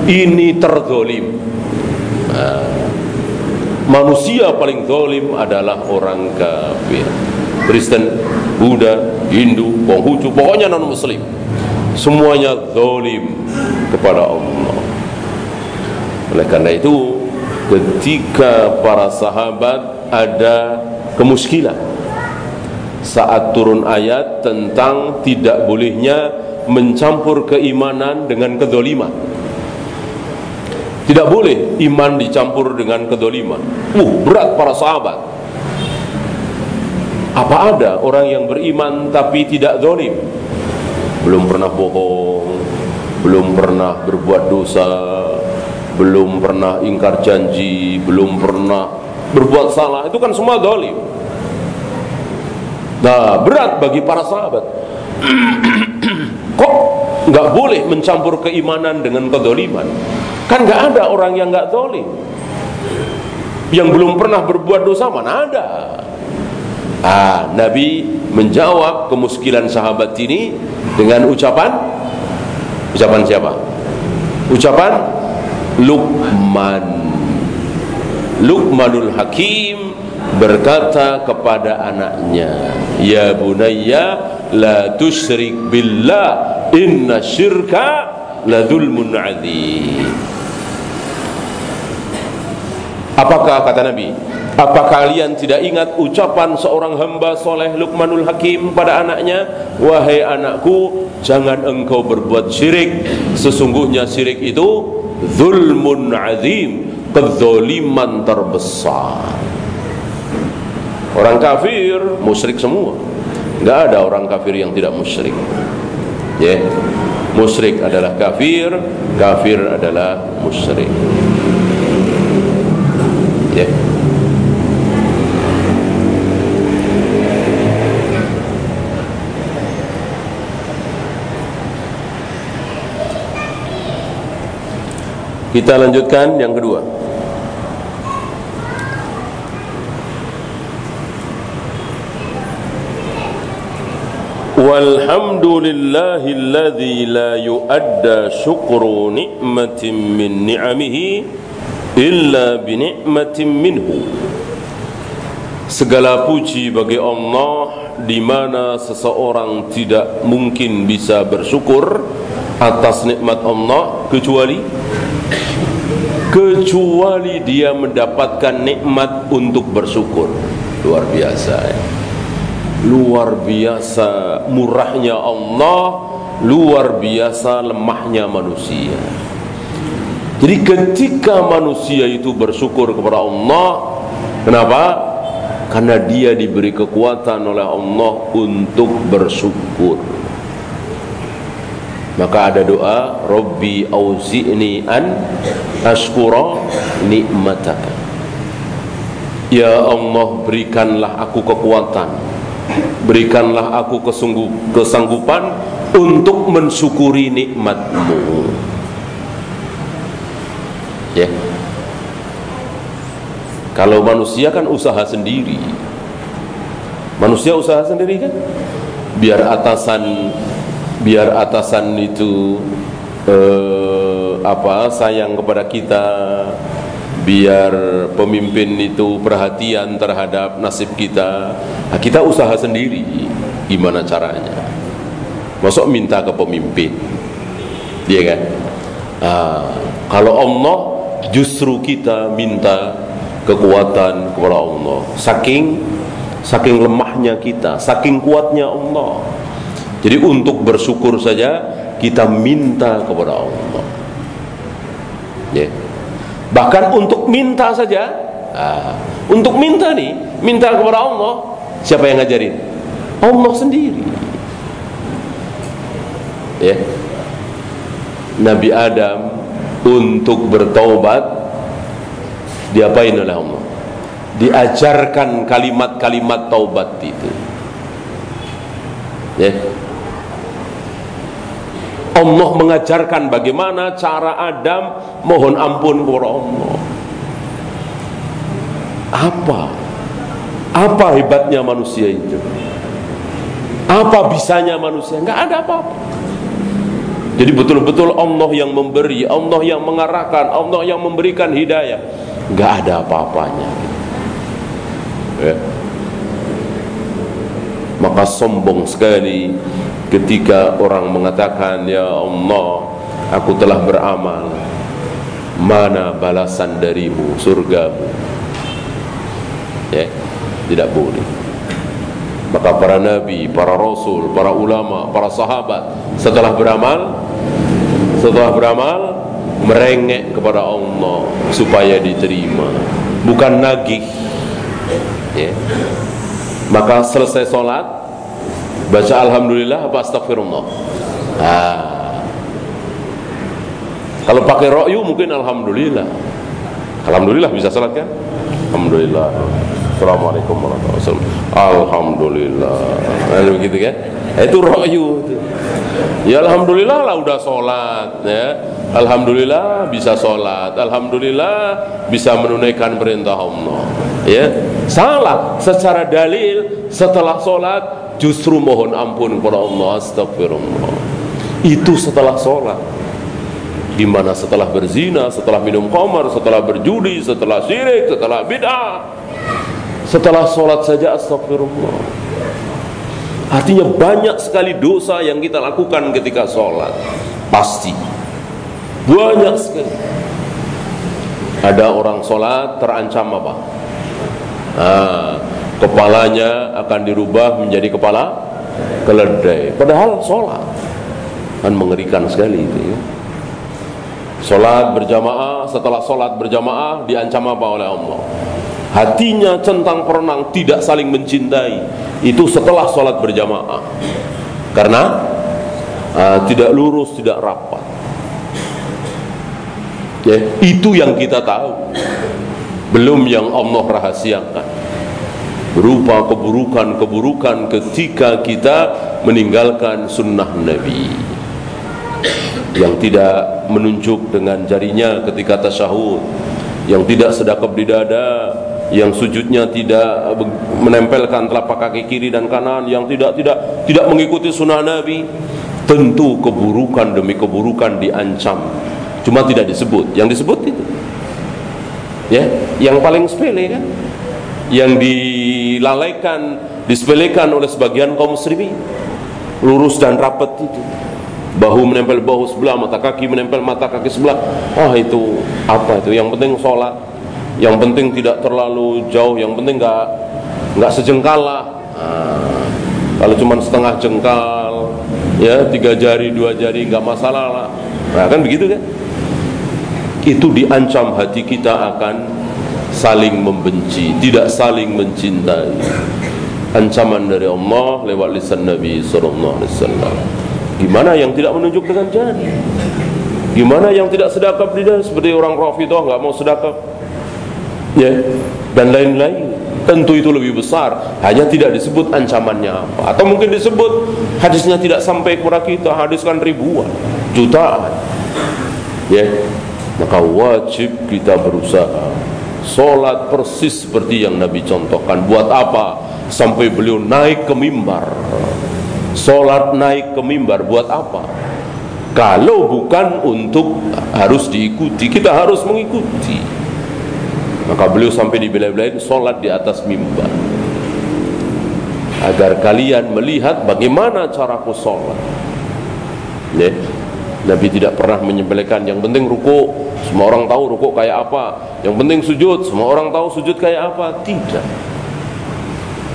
ini terdolim. Nah, manusia paling dolim adalah orang kafir. Kristen, Buddha, Hindu, Konghucu, pokoknya non Muslim, semuanya dolim kepada Allah. Oleh karena itu, ketika para sahabat ada kemuskilan saat turun ayat tentang tidak bolehnya mencampur keimanan dengan kedoliman tidak boleh iman dicampur dengan kedoliman uh berat para sahabat apa ada orang yang beriman tapi tidak dolim belum pernah bohong belum pernah berbuat dosa belum pernah ingkar janji belum pernah berbuat salah itu kan semua dolim nah berat bagi para sahabat Kok nggak boleh mencampur keimanan dengan kedoliman? Kan nggak ada orang yang nggak dolim. Yang belum pernah berbuat dosa mana ada? Ah, Nabi menjawab kemuskilan sahabat ini dengan ucapan ucapan siapa? Ucapan Luqman. Luqmanul Hakim berkata kepada anaknya ya bunayya la tusyrik billah inna syirka la dhulmun adzim apakah kata Nabi apa kalian tidak ingat ucapan seorang hamba soleh Luqmanul Hakim pada anaknya? Wahai anakku Jangan engkau berbuat syirik. Sesungguhnya syirik itu Zulmun azim Kezoliman terbesar. Orang kafir musyrik semua. Tidak ada orang kafir yang tidak musyrik. Ya yeah. Musyrik adalah kafir Kafir adalah musyrik Ya. Kita lanjutkan yang kedua. Walhamdulillahilladzi la yu'adda syukru ni'matin min ni'amihi illa bi ni'matin minhu. Segala puji bagi Allah di mana seseorang tidak mungkin bisa bersyukur atas nikmat Allah kecuali kecuali dia mendapatkan nikmat untuk bersyukur luar biasa ya. luar biasa murahnya Allah luar biasa lemahnya manusia jadi ketika manusia itu bersyukur kepada Allah kenapa? karena dia diberi kekuatan oleh Allah untuk bersyukur. Maka ada doa Rabbi auzi'ni an ashkura nikmataka Ya Allah berikanlah aku kekuatan. Berikanlah aku kesanggupan Untuk mensyukuri nikmatmu Ya Kalau manusia kan usaha sendiri. Manusia usaha sendiri kan? Biar atasan biar atasan itu eh, apa sayang kepada kita. Biar pemimpin itu perhatian terhadap nasib kita. Nah, kita usaha sendiri. Gimana caranya? Masuk minta ke pemimpin. Dia kan? Nah, kalau Allah justru kita minta kekuatan kepada Allah saking saking lemahnya kita saking kuatnya Allah jadi untuk bersyukur saja kita minta kepada Allah. Ya. Bahkan untuk minta saja, nah, untuk minta nih, minta kepada Allah, siapa yang ngajarin? Allah sendiri. Ya. Nabi Adam untuk bertaubat diapain oleh Allah? Diajarkan kalimat-kalimat taubat itu. Ya. Allah mengajarkan bagaimana cara Adam mohon ampun kepada Allah. Apa? Apa hebatnya manusia itu? Apa bisanya manusia? Enggak ada apa-apa. Jadi betul-betul Allah yang memberi, Allah yang mengarahkan, Allah yang memberikan hidayah. Enggak ada apa-apanya. Ya. Maka sombong sekali ketika orang mengatakan ya Allah aku telah beramal mana balasan darimu surgamu ya tidak boleh maka para nabi para rasul para ulama para sahabat setelah beramal setelah beramal merengek kepada Allah supaya diterima. Bukan nagih. Ya. Maka selesai solat Baca Alhamdulillah apa Astagfirullah ah. Kalau pakai ro'yu mungkin Alhamdulillah. Alhamdulillah bisa salat kan? Alhamdulillah Assalamualaikum warahmatullahi wabarakatuh. Alhamdulillah. Nah, begitu kan? Itu ro'yu. Ya Alhamdulillah lah udah sholat ya. Alhamdulillah bisa sholat. Alhamdulillah bisa menunaikan perintah Allah ya. Salah secara dalil setelah sholat justru mohon ampun kepada Allah astagfirullah. Itu setelah sholat. Gimana setelah berzina, setelah minum khamar, setelah berjudi, setelah syirik, setelah bid'ah, setelah sholat saja astagfirullah. Artinya banyak sekali dosa yang kita lakukan ketika sholat. Pasti. Banyak sekali. Ada orang sholat terancam apa? Nah, kepalanya akan dirubah menjadi kepala keledai. Padahal sholat kan mengerikan sekali itu ya. Sholat berjamaah, setelah sholat berjamaah diancam apa oleh Allah? Hatinya centang perenang tidak saling mencintai. Itu setelah sholat berjamaah. Karena uh, tidak lurus, tidak rapat. Ya, Itu yang kita tahu. Belum yang Allah rahasiakan. Berupa keburukan-keburukan ketika kita meninggalkan sunnah Nabi. Yang tidak menunjuk dengan jarinya ketika tasyahud. Yang tidak sedekap di dada yang sujudnya tidak menempelkan telapak kaki kiri dan kanan yang tidak tidak tidak mengikuti sunnah Nabi tentu keburukan demi keburukan diancam cuma tidak disebut yang disebut itu ya yang paling sepele kan yang dilalaikan, disepelekan oleh sebagian kaum muslimin. Lurus dan rapat itu. Bahu menempel bahu sebelah, mata kaki menempel mata kaki sebelah. Ah itu apa itu? Yang penting sholat. Yang penting tidak terlalu jauh. Yang penting nggak nggak sejengkal lah. Nah, kalau cuma setengah jengkal, ya tiga jari dua jari nggak masalah lah. Nah kan begitu kan? Itu diancam hati kita akan saling membenci, tidak saling mencintai. Ancaman dari Allah lewat lisan Nabi sallallahu alaihi wasallam. Gimana yang tidak menunjuk dengan jari? Gimana yang tidak sedekap lidah seperti orang Rafidhah enggak mau sedekap? Ya, dan lain-lain. Tentu itu lebih besar, hanya tidak disebut ancamannya apa. Atau mungkin disebut hadisnya tidak sampai kepada kita, hadis kan ribuan, jutaan. Ya, maka wajib kita berusaha Solat persis seperti yang Nabi contohkan Buat apa? Sampai beliau naik ke mimbar Solat naik ke mimbar Buat apa? Kalau bukan untuk harus diikuti Kita harus mengikuti Maka beliau sampai di bela-belain Solat di atas mimbar. Agar kalian melihat bagaimana caraku solat Ya. Nabi tidak pernah menyembelihkan yang penting ruku semua orang tahu ruku kayak apa. Yang penting sujud. Semua orang tahu sujud kayak apa. Tidak.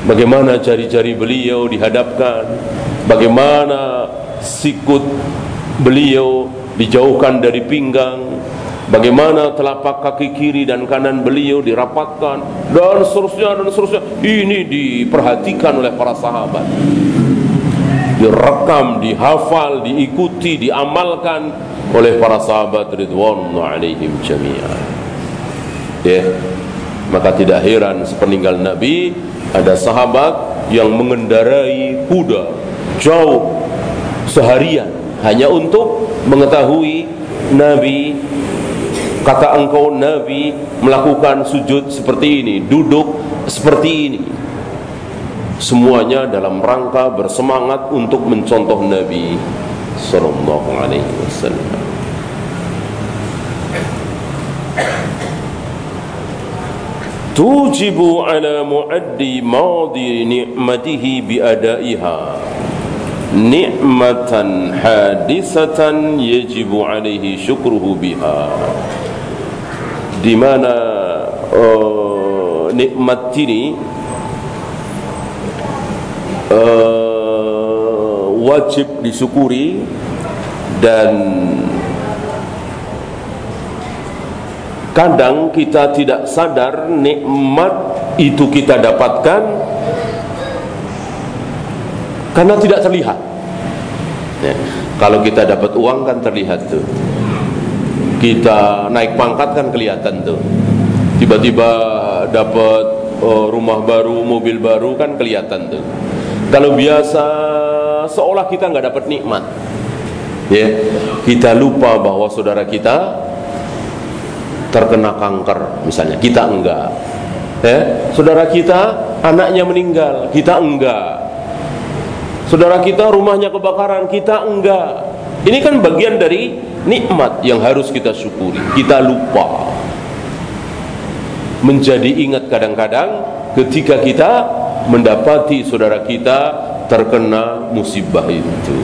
Bagaimana jari-jari beliau dihadapkan. Bagaimana sikut beliau dijauhkan dari pinggang bagaimana telapak kaki kiri dan kanan beliau dirapatkan dan seterusnya dan seterusnya ini diperhatikan oleh para sahabat direkam, dihafal, diikuti, diamalkan oleh para sahabat ridwanu alaihim jami'an. Ya. Maka tidak heran sepeninggal Nabi ada sahabat yang mengendarai kuda jauh seharian hanya untuk mengetahui Nabi kata engkau Nabi melakukan sujud seperti ini, duduk seperti ini. Semuanya dalam rangka bersemangat untuk mencontoh Nabi sallallahu alaihi wasallam. Tujibu ala muaddi madi ni'matihi bi adaiha. Ni'matan hadisatan yajibu alaihi syukruhu biha di mana uh, nikmat ini uh, wajib disyukuri dan kadang kita tidak sadar nikmat itu kita dapatkan karena tidak terlihat ya. kalau kita dapat uang kan terlihat tuh kita naik pangkat kan kelihatan tuh tiba-tiba dapat uh, rumah baru mobil baru kan kelihatan tuh kalau biasa seolah kita nggak dapat nikmat. Ya, kita lupa bahwa saudara kita terkena kanker misalnya, kita enggak. Ya, saudara kita anaknya meninggal, kita enggak. Saudara kita rumahnya kebakaran, kita enggak. Ini kan bagian dari nikmat yang harus kita syukuri. Kita lupa. Menjadi ingat kadang-kadang ketika kita mendapati saudara kita terkena musibah itu.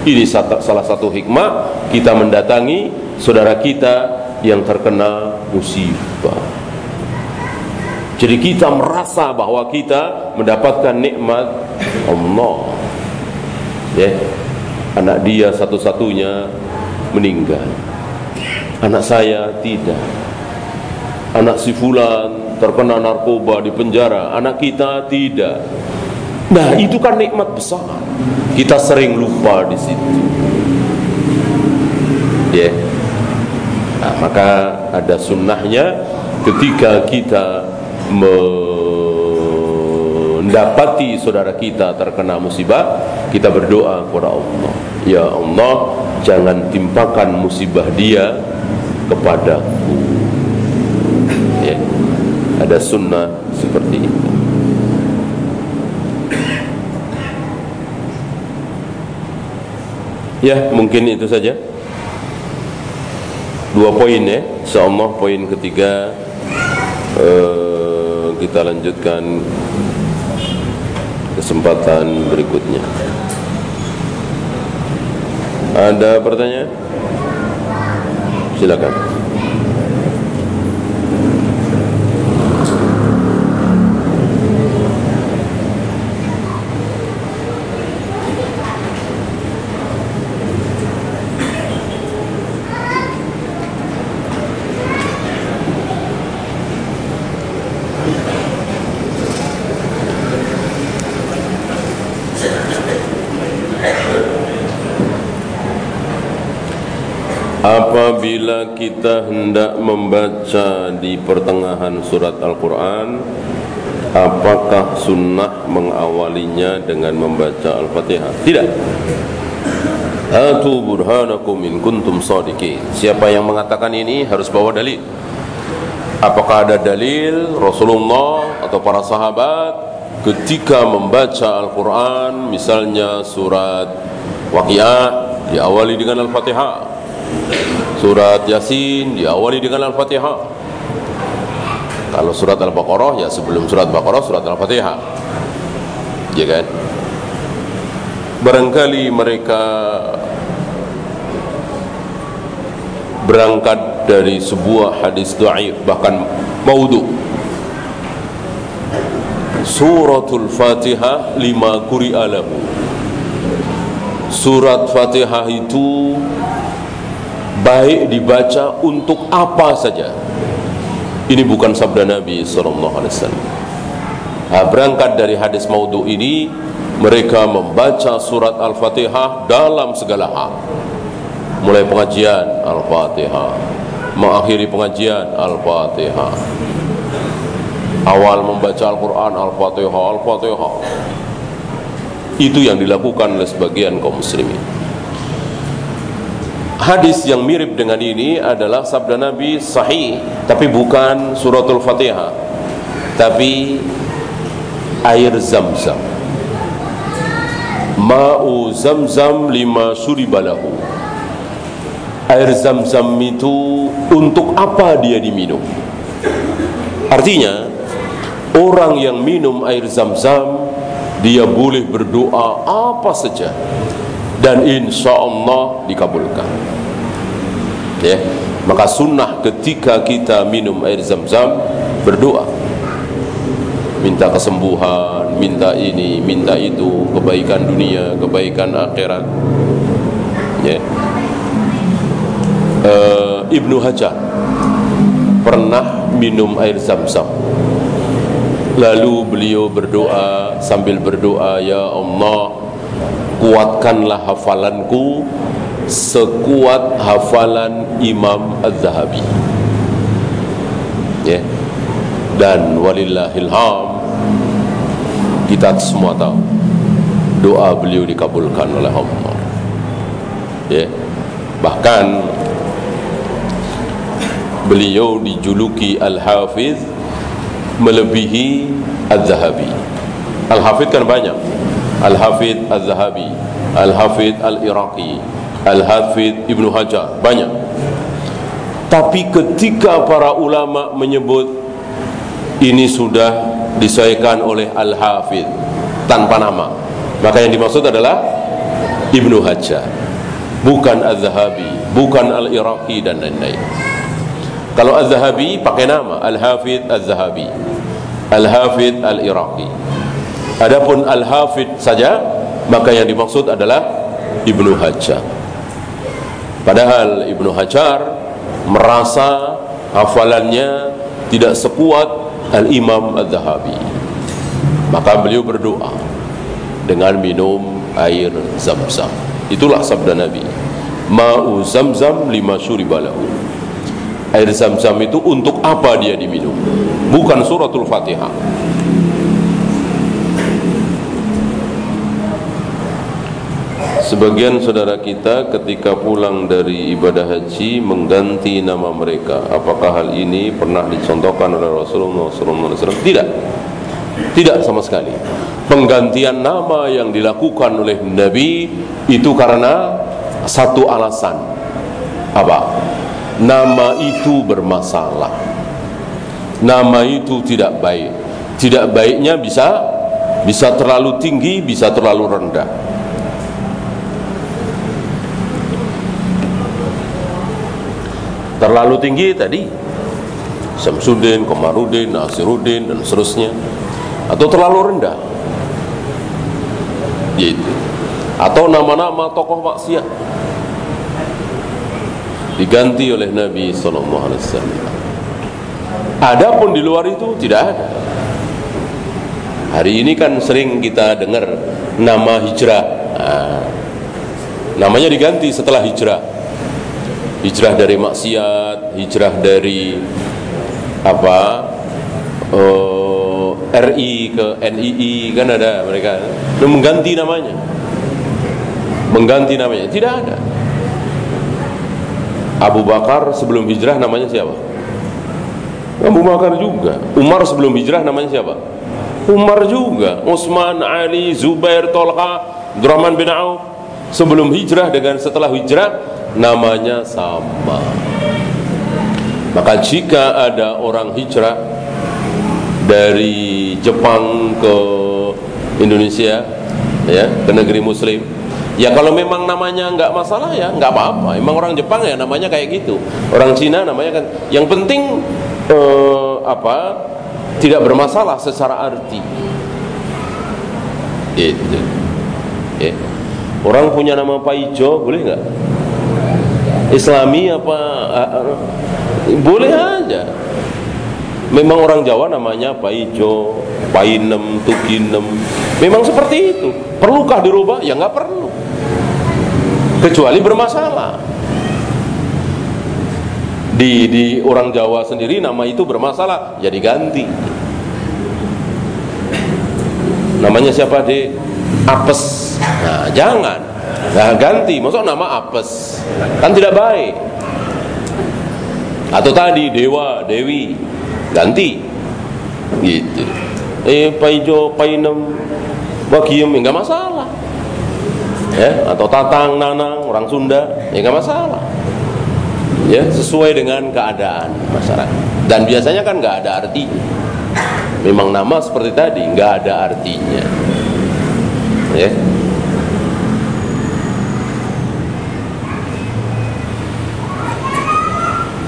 Ini salah satu hikmah kita mendatangi saudara kita yang terkena musibah. Jadi kita merasa bahwa kita mendapatkan nikmat Allah. Ya. Anak dia satu-satunya meninggal. Anak saya tidak. Anak si fulan terkena narkoba di penjara, anak kita tidak. Nah, itu kan nikmat besar. Kita sering lupa di situ. Ya. Yeah. Nah, maka ada sunnahnya ketika kita mendapati saudara kita terkena musibah, kita berdoa kepada Allah. Ya Allah, jangan timpakan musibah dia kepadaku. Ya. Ada sunnah seperti itu. Ya, mungkin itu saja. Dua poin ya. Insyaallah poin ketiga uh, kita lanjutkan kesempatan berikutnya. Ada pertanyaan? Silakan. Apabila kita hendak membaca di pertengahan surat Al-Quran apakah sunnah mengawalinya dengan membaca Al-Fatihah? Tidak. Atu burhanakum in kuntum sadiqin. Siapa yang mengatakan ini harus bawa dalil. Apakah ada dalil Rasulullah atau para sahabat ketika membaca Al-Quran misalnya surat Waqiah diawali dengan Al-Fatihah Surat Yasin diawali dengan Al-Fatihah. Kalau surat Al-Baqarah ya sebelum surat Al-Baqarah surat Al-Fatihah. Ya kan? Barangkali mereka berangkat dari sebuah hadis dhaif bahkan maudhu. Suratul Fatihah lima kuri alamu. Surat Fatihah itu baik dibaca untuk apa saja. Ini bukan sabda Nabi sallallahu alaihi wasallam. Berangkat dari hadis maudhu ini mereka membaca surat Al-Fatihah dalam segala hal. Mulai pengajian Al-Fatihah, mengakhiri pengajian Al-Fatihah. Awal membaca Al-Qur'an Al-Fatihah, Al-Fatihah. Itu yang dilakukan oleh sebagian kaum muslimin. Hadis yang mirip dengan ini adalah sabda Nabi sahih tapi bukan suratul Fatihah tapi air Zamzam. Ma'u Zamzam lima suribalahu. Air Zamzam itu untuk apa dia diminum? Artinya orang yang minum air Zamzam dia boleh berdoa apa saja dan insya Allah dikabulkan. Ya. Maka sunnah ketika kita minum air zam-zam berdoa. Minta kesembuhan minta ini minta itu kebaikan dunia kebaikan akhirat. Ya. Uh, Ibnu Hajar pernah minum air zam-zam. Lalu beliau berdoa sambil berdoa ya Allah kuatkanlah hafalanku sekuat hafalan Imam Az-Zahabi. Ya. Dan walillahil ham kita semua tahu doa beliau dikabulkan oleh Allah. Ya. Bahkan beliau dijuluki Al-Hafiz melebihi Az-Zahabi. Al-Hafiz kan banyak Al-Hafidh Al-Zahabi Al-Hafidh Al-Iraqi Al-Hafidh Ibnu Hajar banyak. Tapi ketika para ulama menyebut ini sudah disahkan oleh Al-Hafidh tanpa nama maka yang dimaksud adalah Ibnu Hajar bukan Al-Zahabi bukan Al-Iraqi dan lain-lain. Kalau Al-Zahabi pakai nama Al-Hafidh Al-Zahabi Al-Hafidh Al-Iraqi adapun Al-Hafidh saja maka yang dimaksud adalah Ibnu Hajar Padahal Ibnu Hajar merasa hafalannya tidak sekuat Al-Imam Al-Zahabi. Maka beliau berdoa dengan minum air zam-zam. Itulah sabda Nabi. Ma'u zam-zam lima syuribalahu. Air zam-zam itu untuk apa dia diminum? Bukan suratul Fatihah. Sebagian saudara kita ketika pulang dari ibadah haji mengganti nama mereka. Apakah hal ini pernah dicontohkan oleh Rasulullah SAW? Tidak. Tidak sama sekali. Penggantian nama yang dilakukan oleh Nabi itu karena satu alasan. Apa? Nama itu bermasalah. Nama itu tidak baik. Tidak baiknya bisa bisa terlalu tinggi, bisa terlalu rendah. Terlalu tinggi tadi. Samsudin, Komarudin, Nasiruddin dan seterusnya. Atau terlalu rendah. Yaitu atau nama-nama tokoh maksiat. Diganti oleh Nabi sallallahu alaihi wasallam. Adapun di luar itu tidak ada. Hari ini kan sering kita dengar nama hijrah. Nah, namanya diganti setelah hijrah hijrah dari maksiat, hijrah dari apa? Uh, eh, RI ke NII kan ada mereka. Mengganti namanya. Mengganti namanya. Tidak ada. Abu Bakar sebelum hijrah namanya siapa? Abu Bakar juga. Umar sebelum hijrah namanya siapa? Umar juga. Utsman Ali Zubair Tolha Abdurrahman bin Auf sebelum hijrah dengan setelah hijrah namanya sama. Maka jika ada orang hijrah dari Jepang ke Indonesia ya ke negeri muslim ya kalau memang namanya nggak masalah ya nggak apa-apa. Emang orang Jepang ya namanya kayak gitu. Orang Cina namanya kan yang penting eh, apa tidak bermasalah secara arti. Itu ya. Orang punya nama Pak Ijo boleh nggak? Islami apa boleh aja. Memang orang Jawa namanya Paijo Painem Tukinem memang seperti itu. Perlukah dirubah? Ya nggak perlu. Kecuali bermasalah. Di di orang Jawa sendiri nama itu bermasalah ya diganti. Namanya siapa di apes. Nah jangan. Nah ganti, maksud nama apes? Kan tidak baik. Atau tadi Dewa, Dewi. Ganti. Gitu. Eh Paijo, Painem Bakiem, enggak masalah. Ya, atau Tatang, Nanang, orang Sunda, ya enggak masalah. Ya, sesuai dengan keadaan masyarakat. Dan biasanya kan enggak ada artinya. Memang nama seperti tadi enggak ada artinya. Ya.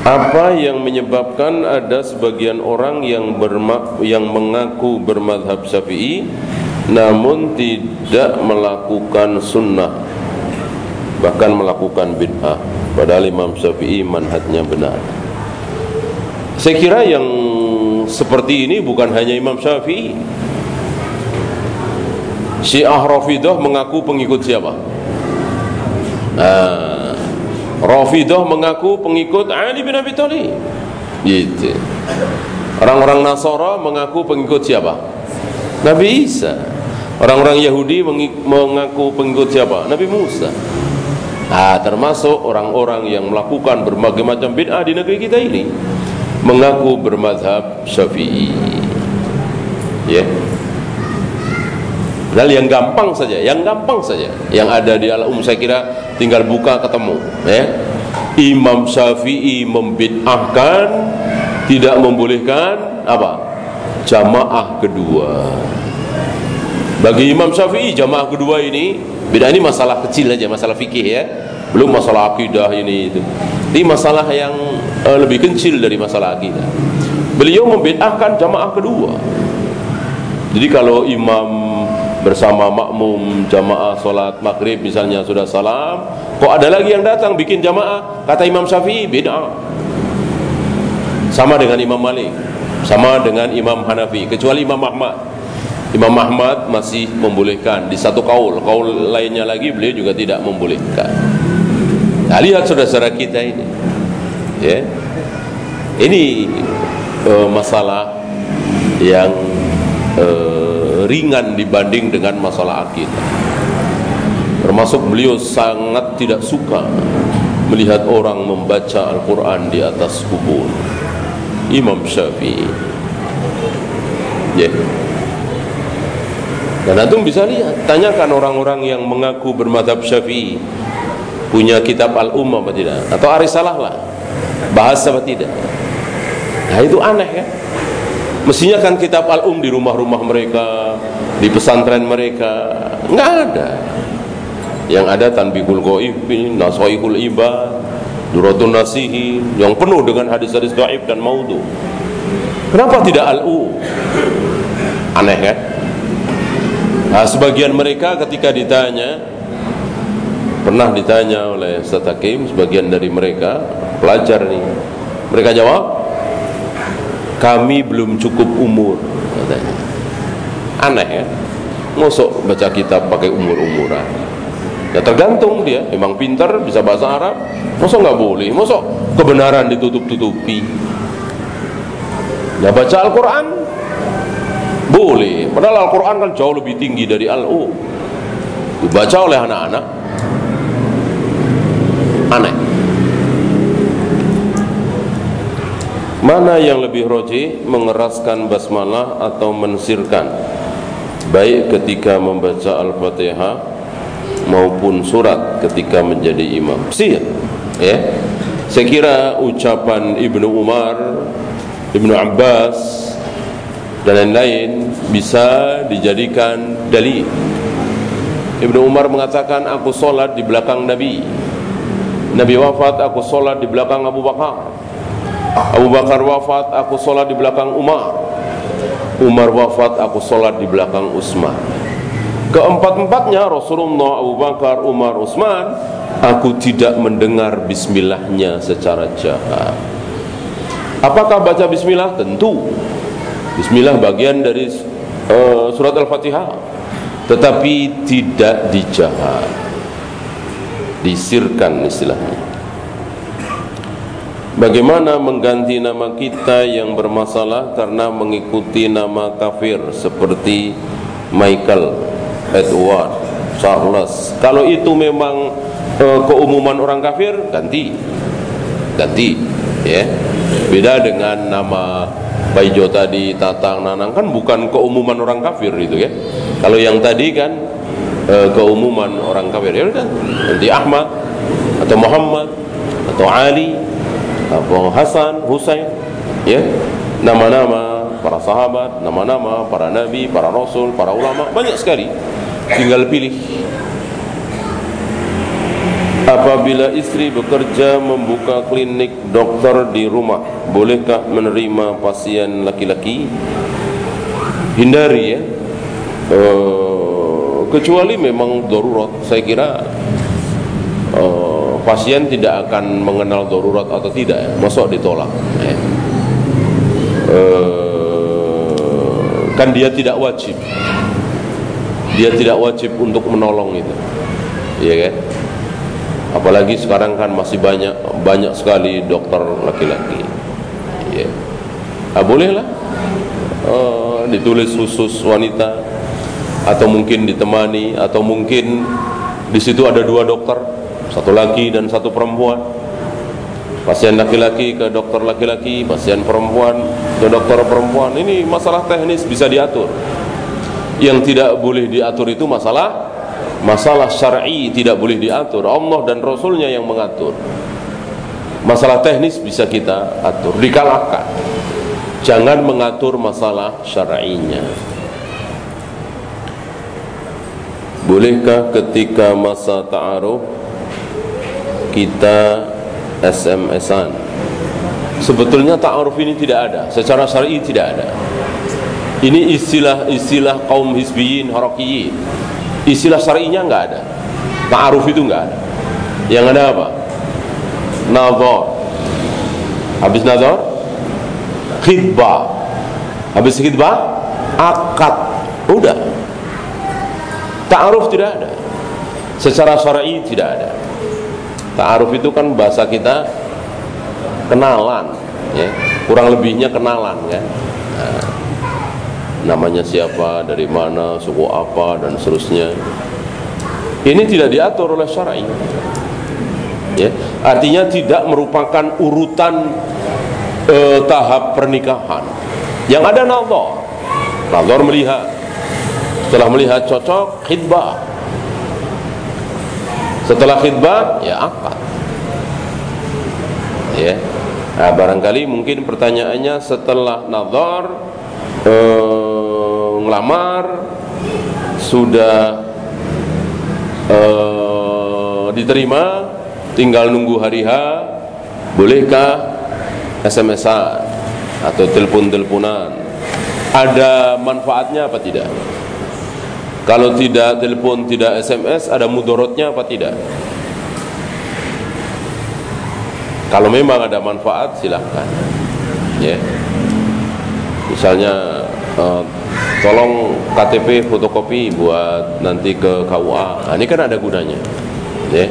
Apa yang menyebabkan ada sebagian orang yang berma yang mengaku bermadhab syafi'i namun tidak melakukan sunnah bahkan melakukan bid'ah padahal Imam Syafi'i manhajnya benar saya kira yang seperti ini bukan hanya Imam Syafi'i Syiah Rafidah mengaku pengikut siapa? Nah, Rafidah mengaku pengikut Ali bin Abi Thalib. Gitu. Orang-orang Nasara mengaku pengikut siapa? Nabi Isa. Orang-orang Yahudi mengaku pengikut siapa? Nabi Musa. Nah, termasuk orang-orang yang melakukan berbagai macam bid'ah di negeri kita ini mengaku bermadhab Syafi'i. Ya. Yeah. Padahal yang gampang saja, yang gampang saja. Yang ada di al-um saya kira tinggal buka ketemu, ya. Imam Syafi'i membid'ahkan tidak membolehkan apa? Jamaah kedua. Bagi Imam Syafi'i jamaah kedua ini beda ini masalah kecil aja, masalah fikih ya. Belum masalah akidah ini itu. Ini masalah yang uh, lebih kecil dari masalah akidah. Beliau membid'ahkan jamaah kedua. Jadi kalau imam bersama makmum jamaah solat maghrib misalnya sudah salam. Kok ada lagi yang datang bikin jamaah? Kata Imam Syafi'i beda sama dengan Imam Malik. Sama dengan Imam Hanafi kecuali Imam Ahmad. Imam Ahmad masih membolehkan di satu kaul. Kaul lainnya lagi beliau juga tidak membolehkan. Nah, lihat saudara-saudara kita ini. Ya. Ini uh, masalah yang uh, ringan dibanding dengan masalah akidah. Termasuk beliau sangat tidak suka melihat orang membaca Al-Quran di atas kubur. Imam Syafi'i. Ya. Yeah. dan antum bisa lihat tanyakan orang-orang yang mengaku bermadhab Syafi'i punya kitab Al-Ummah apa tidak? Atau Arisalah lah bahas apa tidak? Nah itu aneh ya Mestinya kan kitab Al-Um di rumah-rumah mereka, di pesantren mereka, nggak ada. Yang ada Tanbihul Ghaibin, Nasaihul Ibad, Duratun Nasihi, yang penuh dengan hadis-hadis gaib dan maudhu. Kenapa tidak Al-U? Aneh kan? Nah, sebagian mereka ketika ditanya, pernah ditanya oleh Ustaz Hakim, sebagian dari mereka, pelajar nih, mereka jawab, kami belum cukup umur katanya. Aneh ya ngosok baca kitab pakai umur-umuran. Ya tergantung dia. Memang pintar bisa bahasa Arab. Mosok nggak boleh. Mosok kebenaran ditutup-tutupi. Ya baca Al-Quran? Boleh. Padahal Al-Quran kan jauh lebih tinggi dari Al-U dibaca oleh anak-anak aneh Mana yang lebih roji mengeraskan basmalah atau mensirkan baik ketika membaca Al-Fatihah maupun surat ketika menjadi imam. Sih ya. Saya kira ucapan Ibnu Umar, Ibnu Abbas dan lain-lain bisa dijadikan dalil. Ibnu Umar mengatakan aku solat di belakang Nabi. Nabi wafat aku solat di belakang Abu Bakar. Abu Bakar wafat aku sholat di belakang Umar. Umar wafat aku sholat di belakang Utsman keempat-empatnya Rasulullah Abu Bakar Umar Utsman aku tidak mendengar bismillahnya secara jahat. Apakah baca bismillah? Tentu. Bismillah bagian dari uh, surat al-fatihah. Tetapi tidak dijahat. Disirkan istilahnya Bagaimana mengganti nama kita yang bermasalah karena mengikuti nama kafir seperti Michael, Edward, Charles. Kalau itu memang e, keumuman orang kafir, ganti. Ganti, ya. Beda dengan nama Baijo tadi, Tatang, Nanang kan bukan keumuman orang kafir itu ya. Kalau yang tadi kan e, keumuman orang kafir ya udah ganti Ahmad atau Muhammad atau Ali Hasan, Husain, ya, nama-nama para sahabat, nama-nama para nabi, para rasul, para ulama, banyak sekali. Tinggal pilih. Apabila istri bekerja membuka klinik dokter di rumah, bolehkah menerima pasien laki-laki? Hindari ya. Uh, kecuali memang darurat, saya kira uh, pasien tidak akan mengenal darurat atau tidak ya. masuk ditolak. Ya. e, kan dia tidak wajib. Dia tidak wajib untuk menolong itu. Iya kan? Apalagi sekarang kan masih banyak banyak sekali dokter laki-laki. Ya ah, bolehlah. E, ditulis khusus wanita atau mungkin ditemani atau mungkin di situ ada dua dokter satu laki dan satu perempuan pasien laki-laki ke dokter laki-laki pasien perempuan ke dokter perempuan ini masalah teknis bisa diatur Yang tidak boleh diatur itu masalah masalah syar'i tidak boleh diatur. Allah dan Rasulnya yang mengatur. Masalah teknis bisa kita atur, dikalahkan. Jangan mengatur masalah syar'inya. Bolehkah ketika masa ta'aruf kita SMS-an? Sebetulnya ta'aruf ini tidak ada, secara syar'i tidak ada. Ini istilah-istilah kaum hizbiyin, harakiyin. Istilah syar'inya enggak ada. Ta'aruf itu enggak ada. Yang ada apa? Nazar. Habis nazar? Khidbah. Habis khidbah? Akad. Udah. Ta'aruf tidak ada. Secara syar'i tidak ada. Ta'aruf itu kan bahasa kita kenalan, ya. Kurang lebihnya kenalan kan. Nah, namanya siapa, dari mana, suku apa dan seterusnya. Ini tidak diatur oleh syar'i ya artinya tidak merupakan urutan eh, tahap pernikahan yang ada nazar nazar melihat setelah melihat cocok khidbah setelah khidbah ya akad ya. Nah, barangkali mungkin pertanyaannya setelah nazar eh, ngelamar sudah eh, diterima tinggal nunggu hari H bolehkah SMS-an atau telepon-teleponan? Ada manfaatnya apa tidak kalau tidak telepon tidak SMS ada mudorotnya apa tidak? Kalau memang ada manfaat silahkan. Ya. Misalnya uh, tolong KTP fotokopi buat nanti ke KUA nah, ini kan ada gunanya. Ya.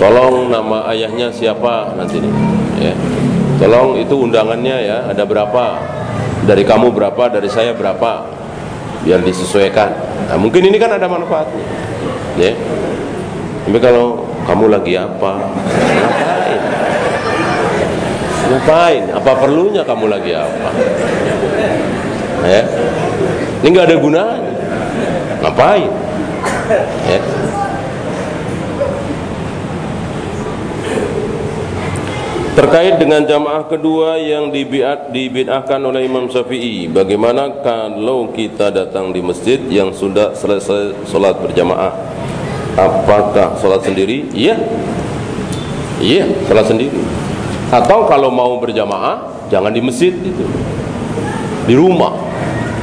Tolong nama ayahnya siapa nanti nih. Ya. Tolong itu undangannya ya ada berapa? Dari kamu berapa dari saya berapa biar disesuaikan. Nah, mungkin ini kan ada manfaatnya ya. Tapi kalau kamu lagi apa? Ngapain? Ngapain? Apa perlunya kamu lagi apa? Ya. Ini nggak ada gunanya. Ngapain? Ya Terkait dengan jamaah kedua yang dibid'ahkan oleh Imam Syafi'i, bagaimana kalau kita datang di masjid yang sudah selesai solat berjamaah? Apakah solat sendiri? Iya. Iya, solat sendiri. Atau kalau mau berjamaah, jangan di masjid itu. Di rumah.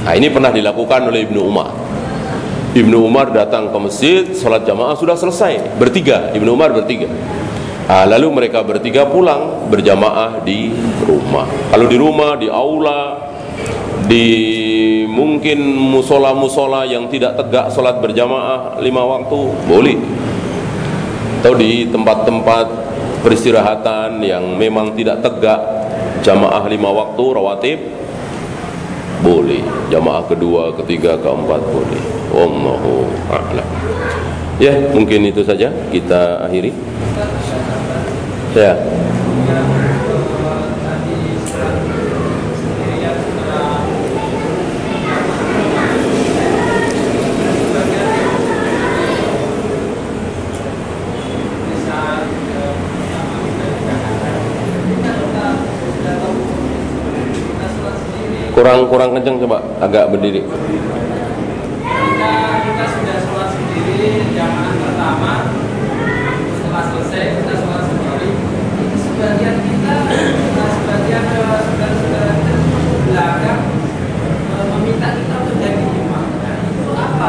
Nah, ini pernah dilakukan oleh Ibnu Umar. Ibnu Umar datang ke masjid, solat jamaah sudah selesai, bertiga. Ibnu Umar bertiga Ah, lalu mereka bertiga pulang berjamaah di rumah. Kalau di rumah, di aula, di mungkin musola-musola yang tidak tegak sholat berjamaah lima waktu boleh. Atau di tempat-tempat peristirahatan yang memang tidak tegak jamaah lima waktu rawatib boleh. Jamaah kedua, ketiga, keempat boleh. Allahu a'lam. Ya, mungkin itu saja kita akhiri. Ya. Kurang kurang kencang coba, agak berdiri.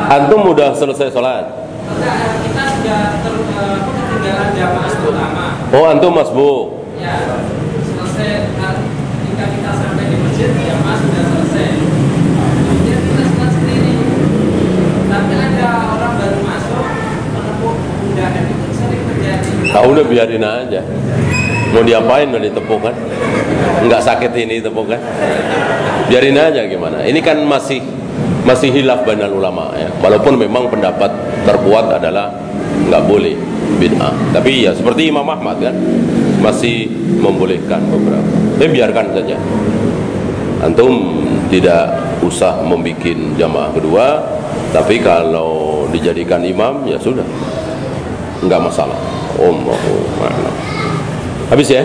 Antum udah selesai sholat? Kita sudah ketinggalan jamaah pertama. Oh, antum masbu? Ya, selesai. Ketika kita sampai di masjid, jamaah sudah selesai. Kemudian kita sholat sendiri. Tapi ada orang baru masuk, menempuh undangan itu sering terjadi. Ah, udah biarin aja. Mau diapain mau ditepuk kan? Enggak sakit ini tepuk kan? Biarin aja gimana. Ini kan masih masih hilaf banal ulama ya. Walaupun memang pendapat terkuat adalah nggak boleh bid'ah. Tapi ya seperti Imam Ahmad kan masih membolehkan beberapa. Tapi biarkan saja. Antum tidak usah membuat jamaah kedua tapi kalau dijadikan imam ya sudah enggak masalah a'lam habis ya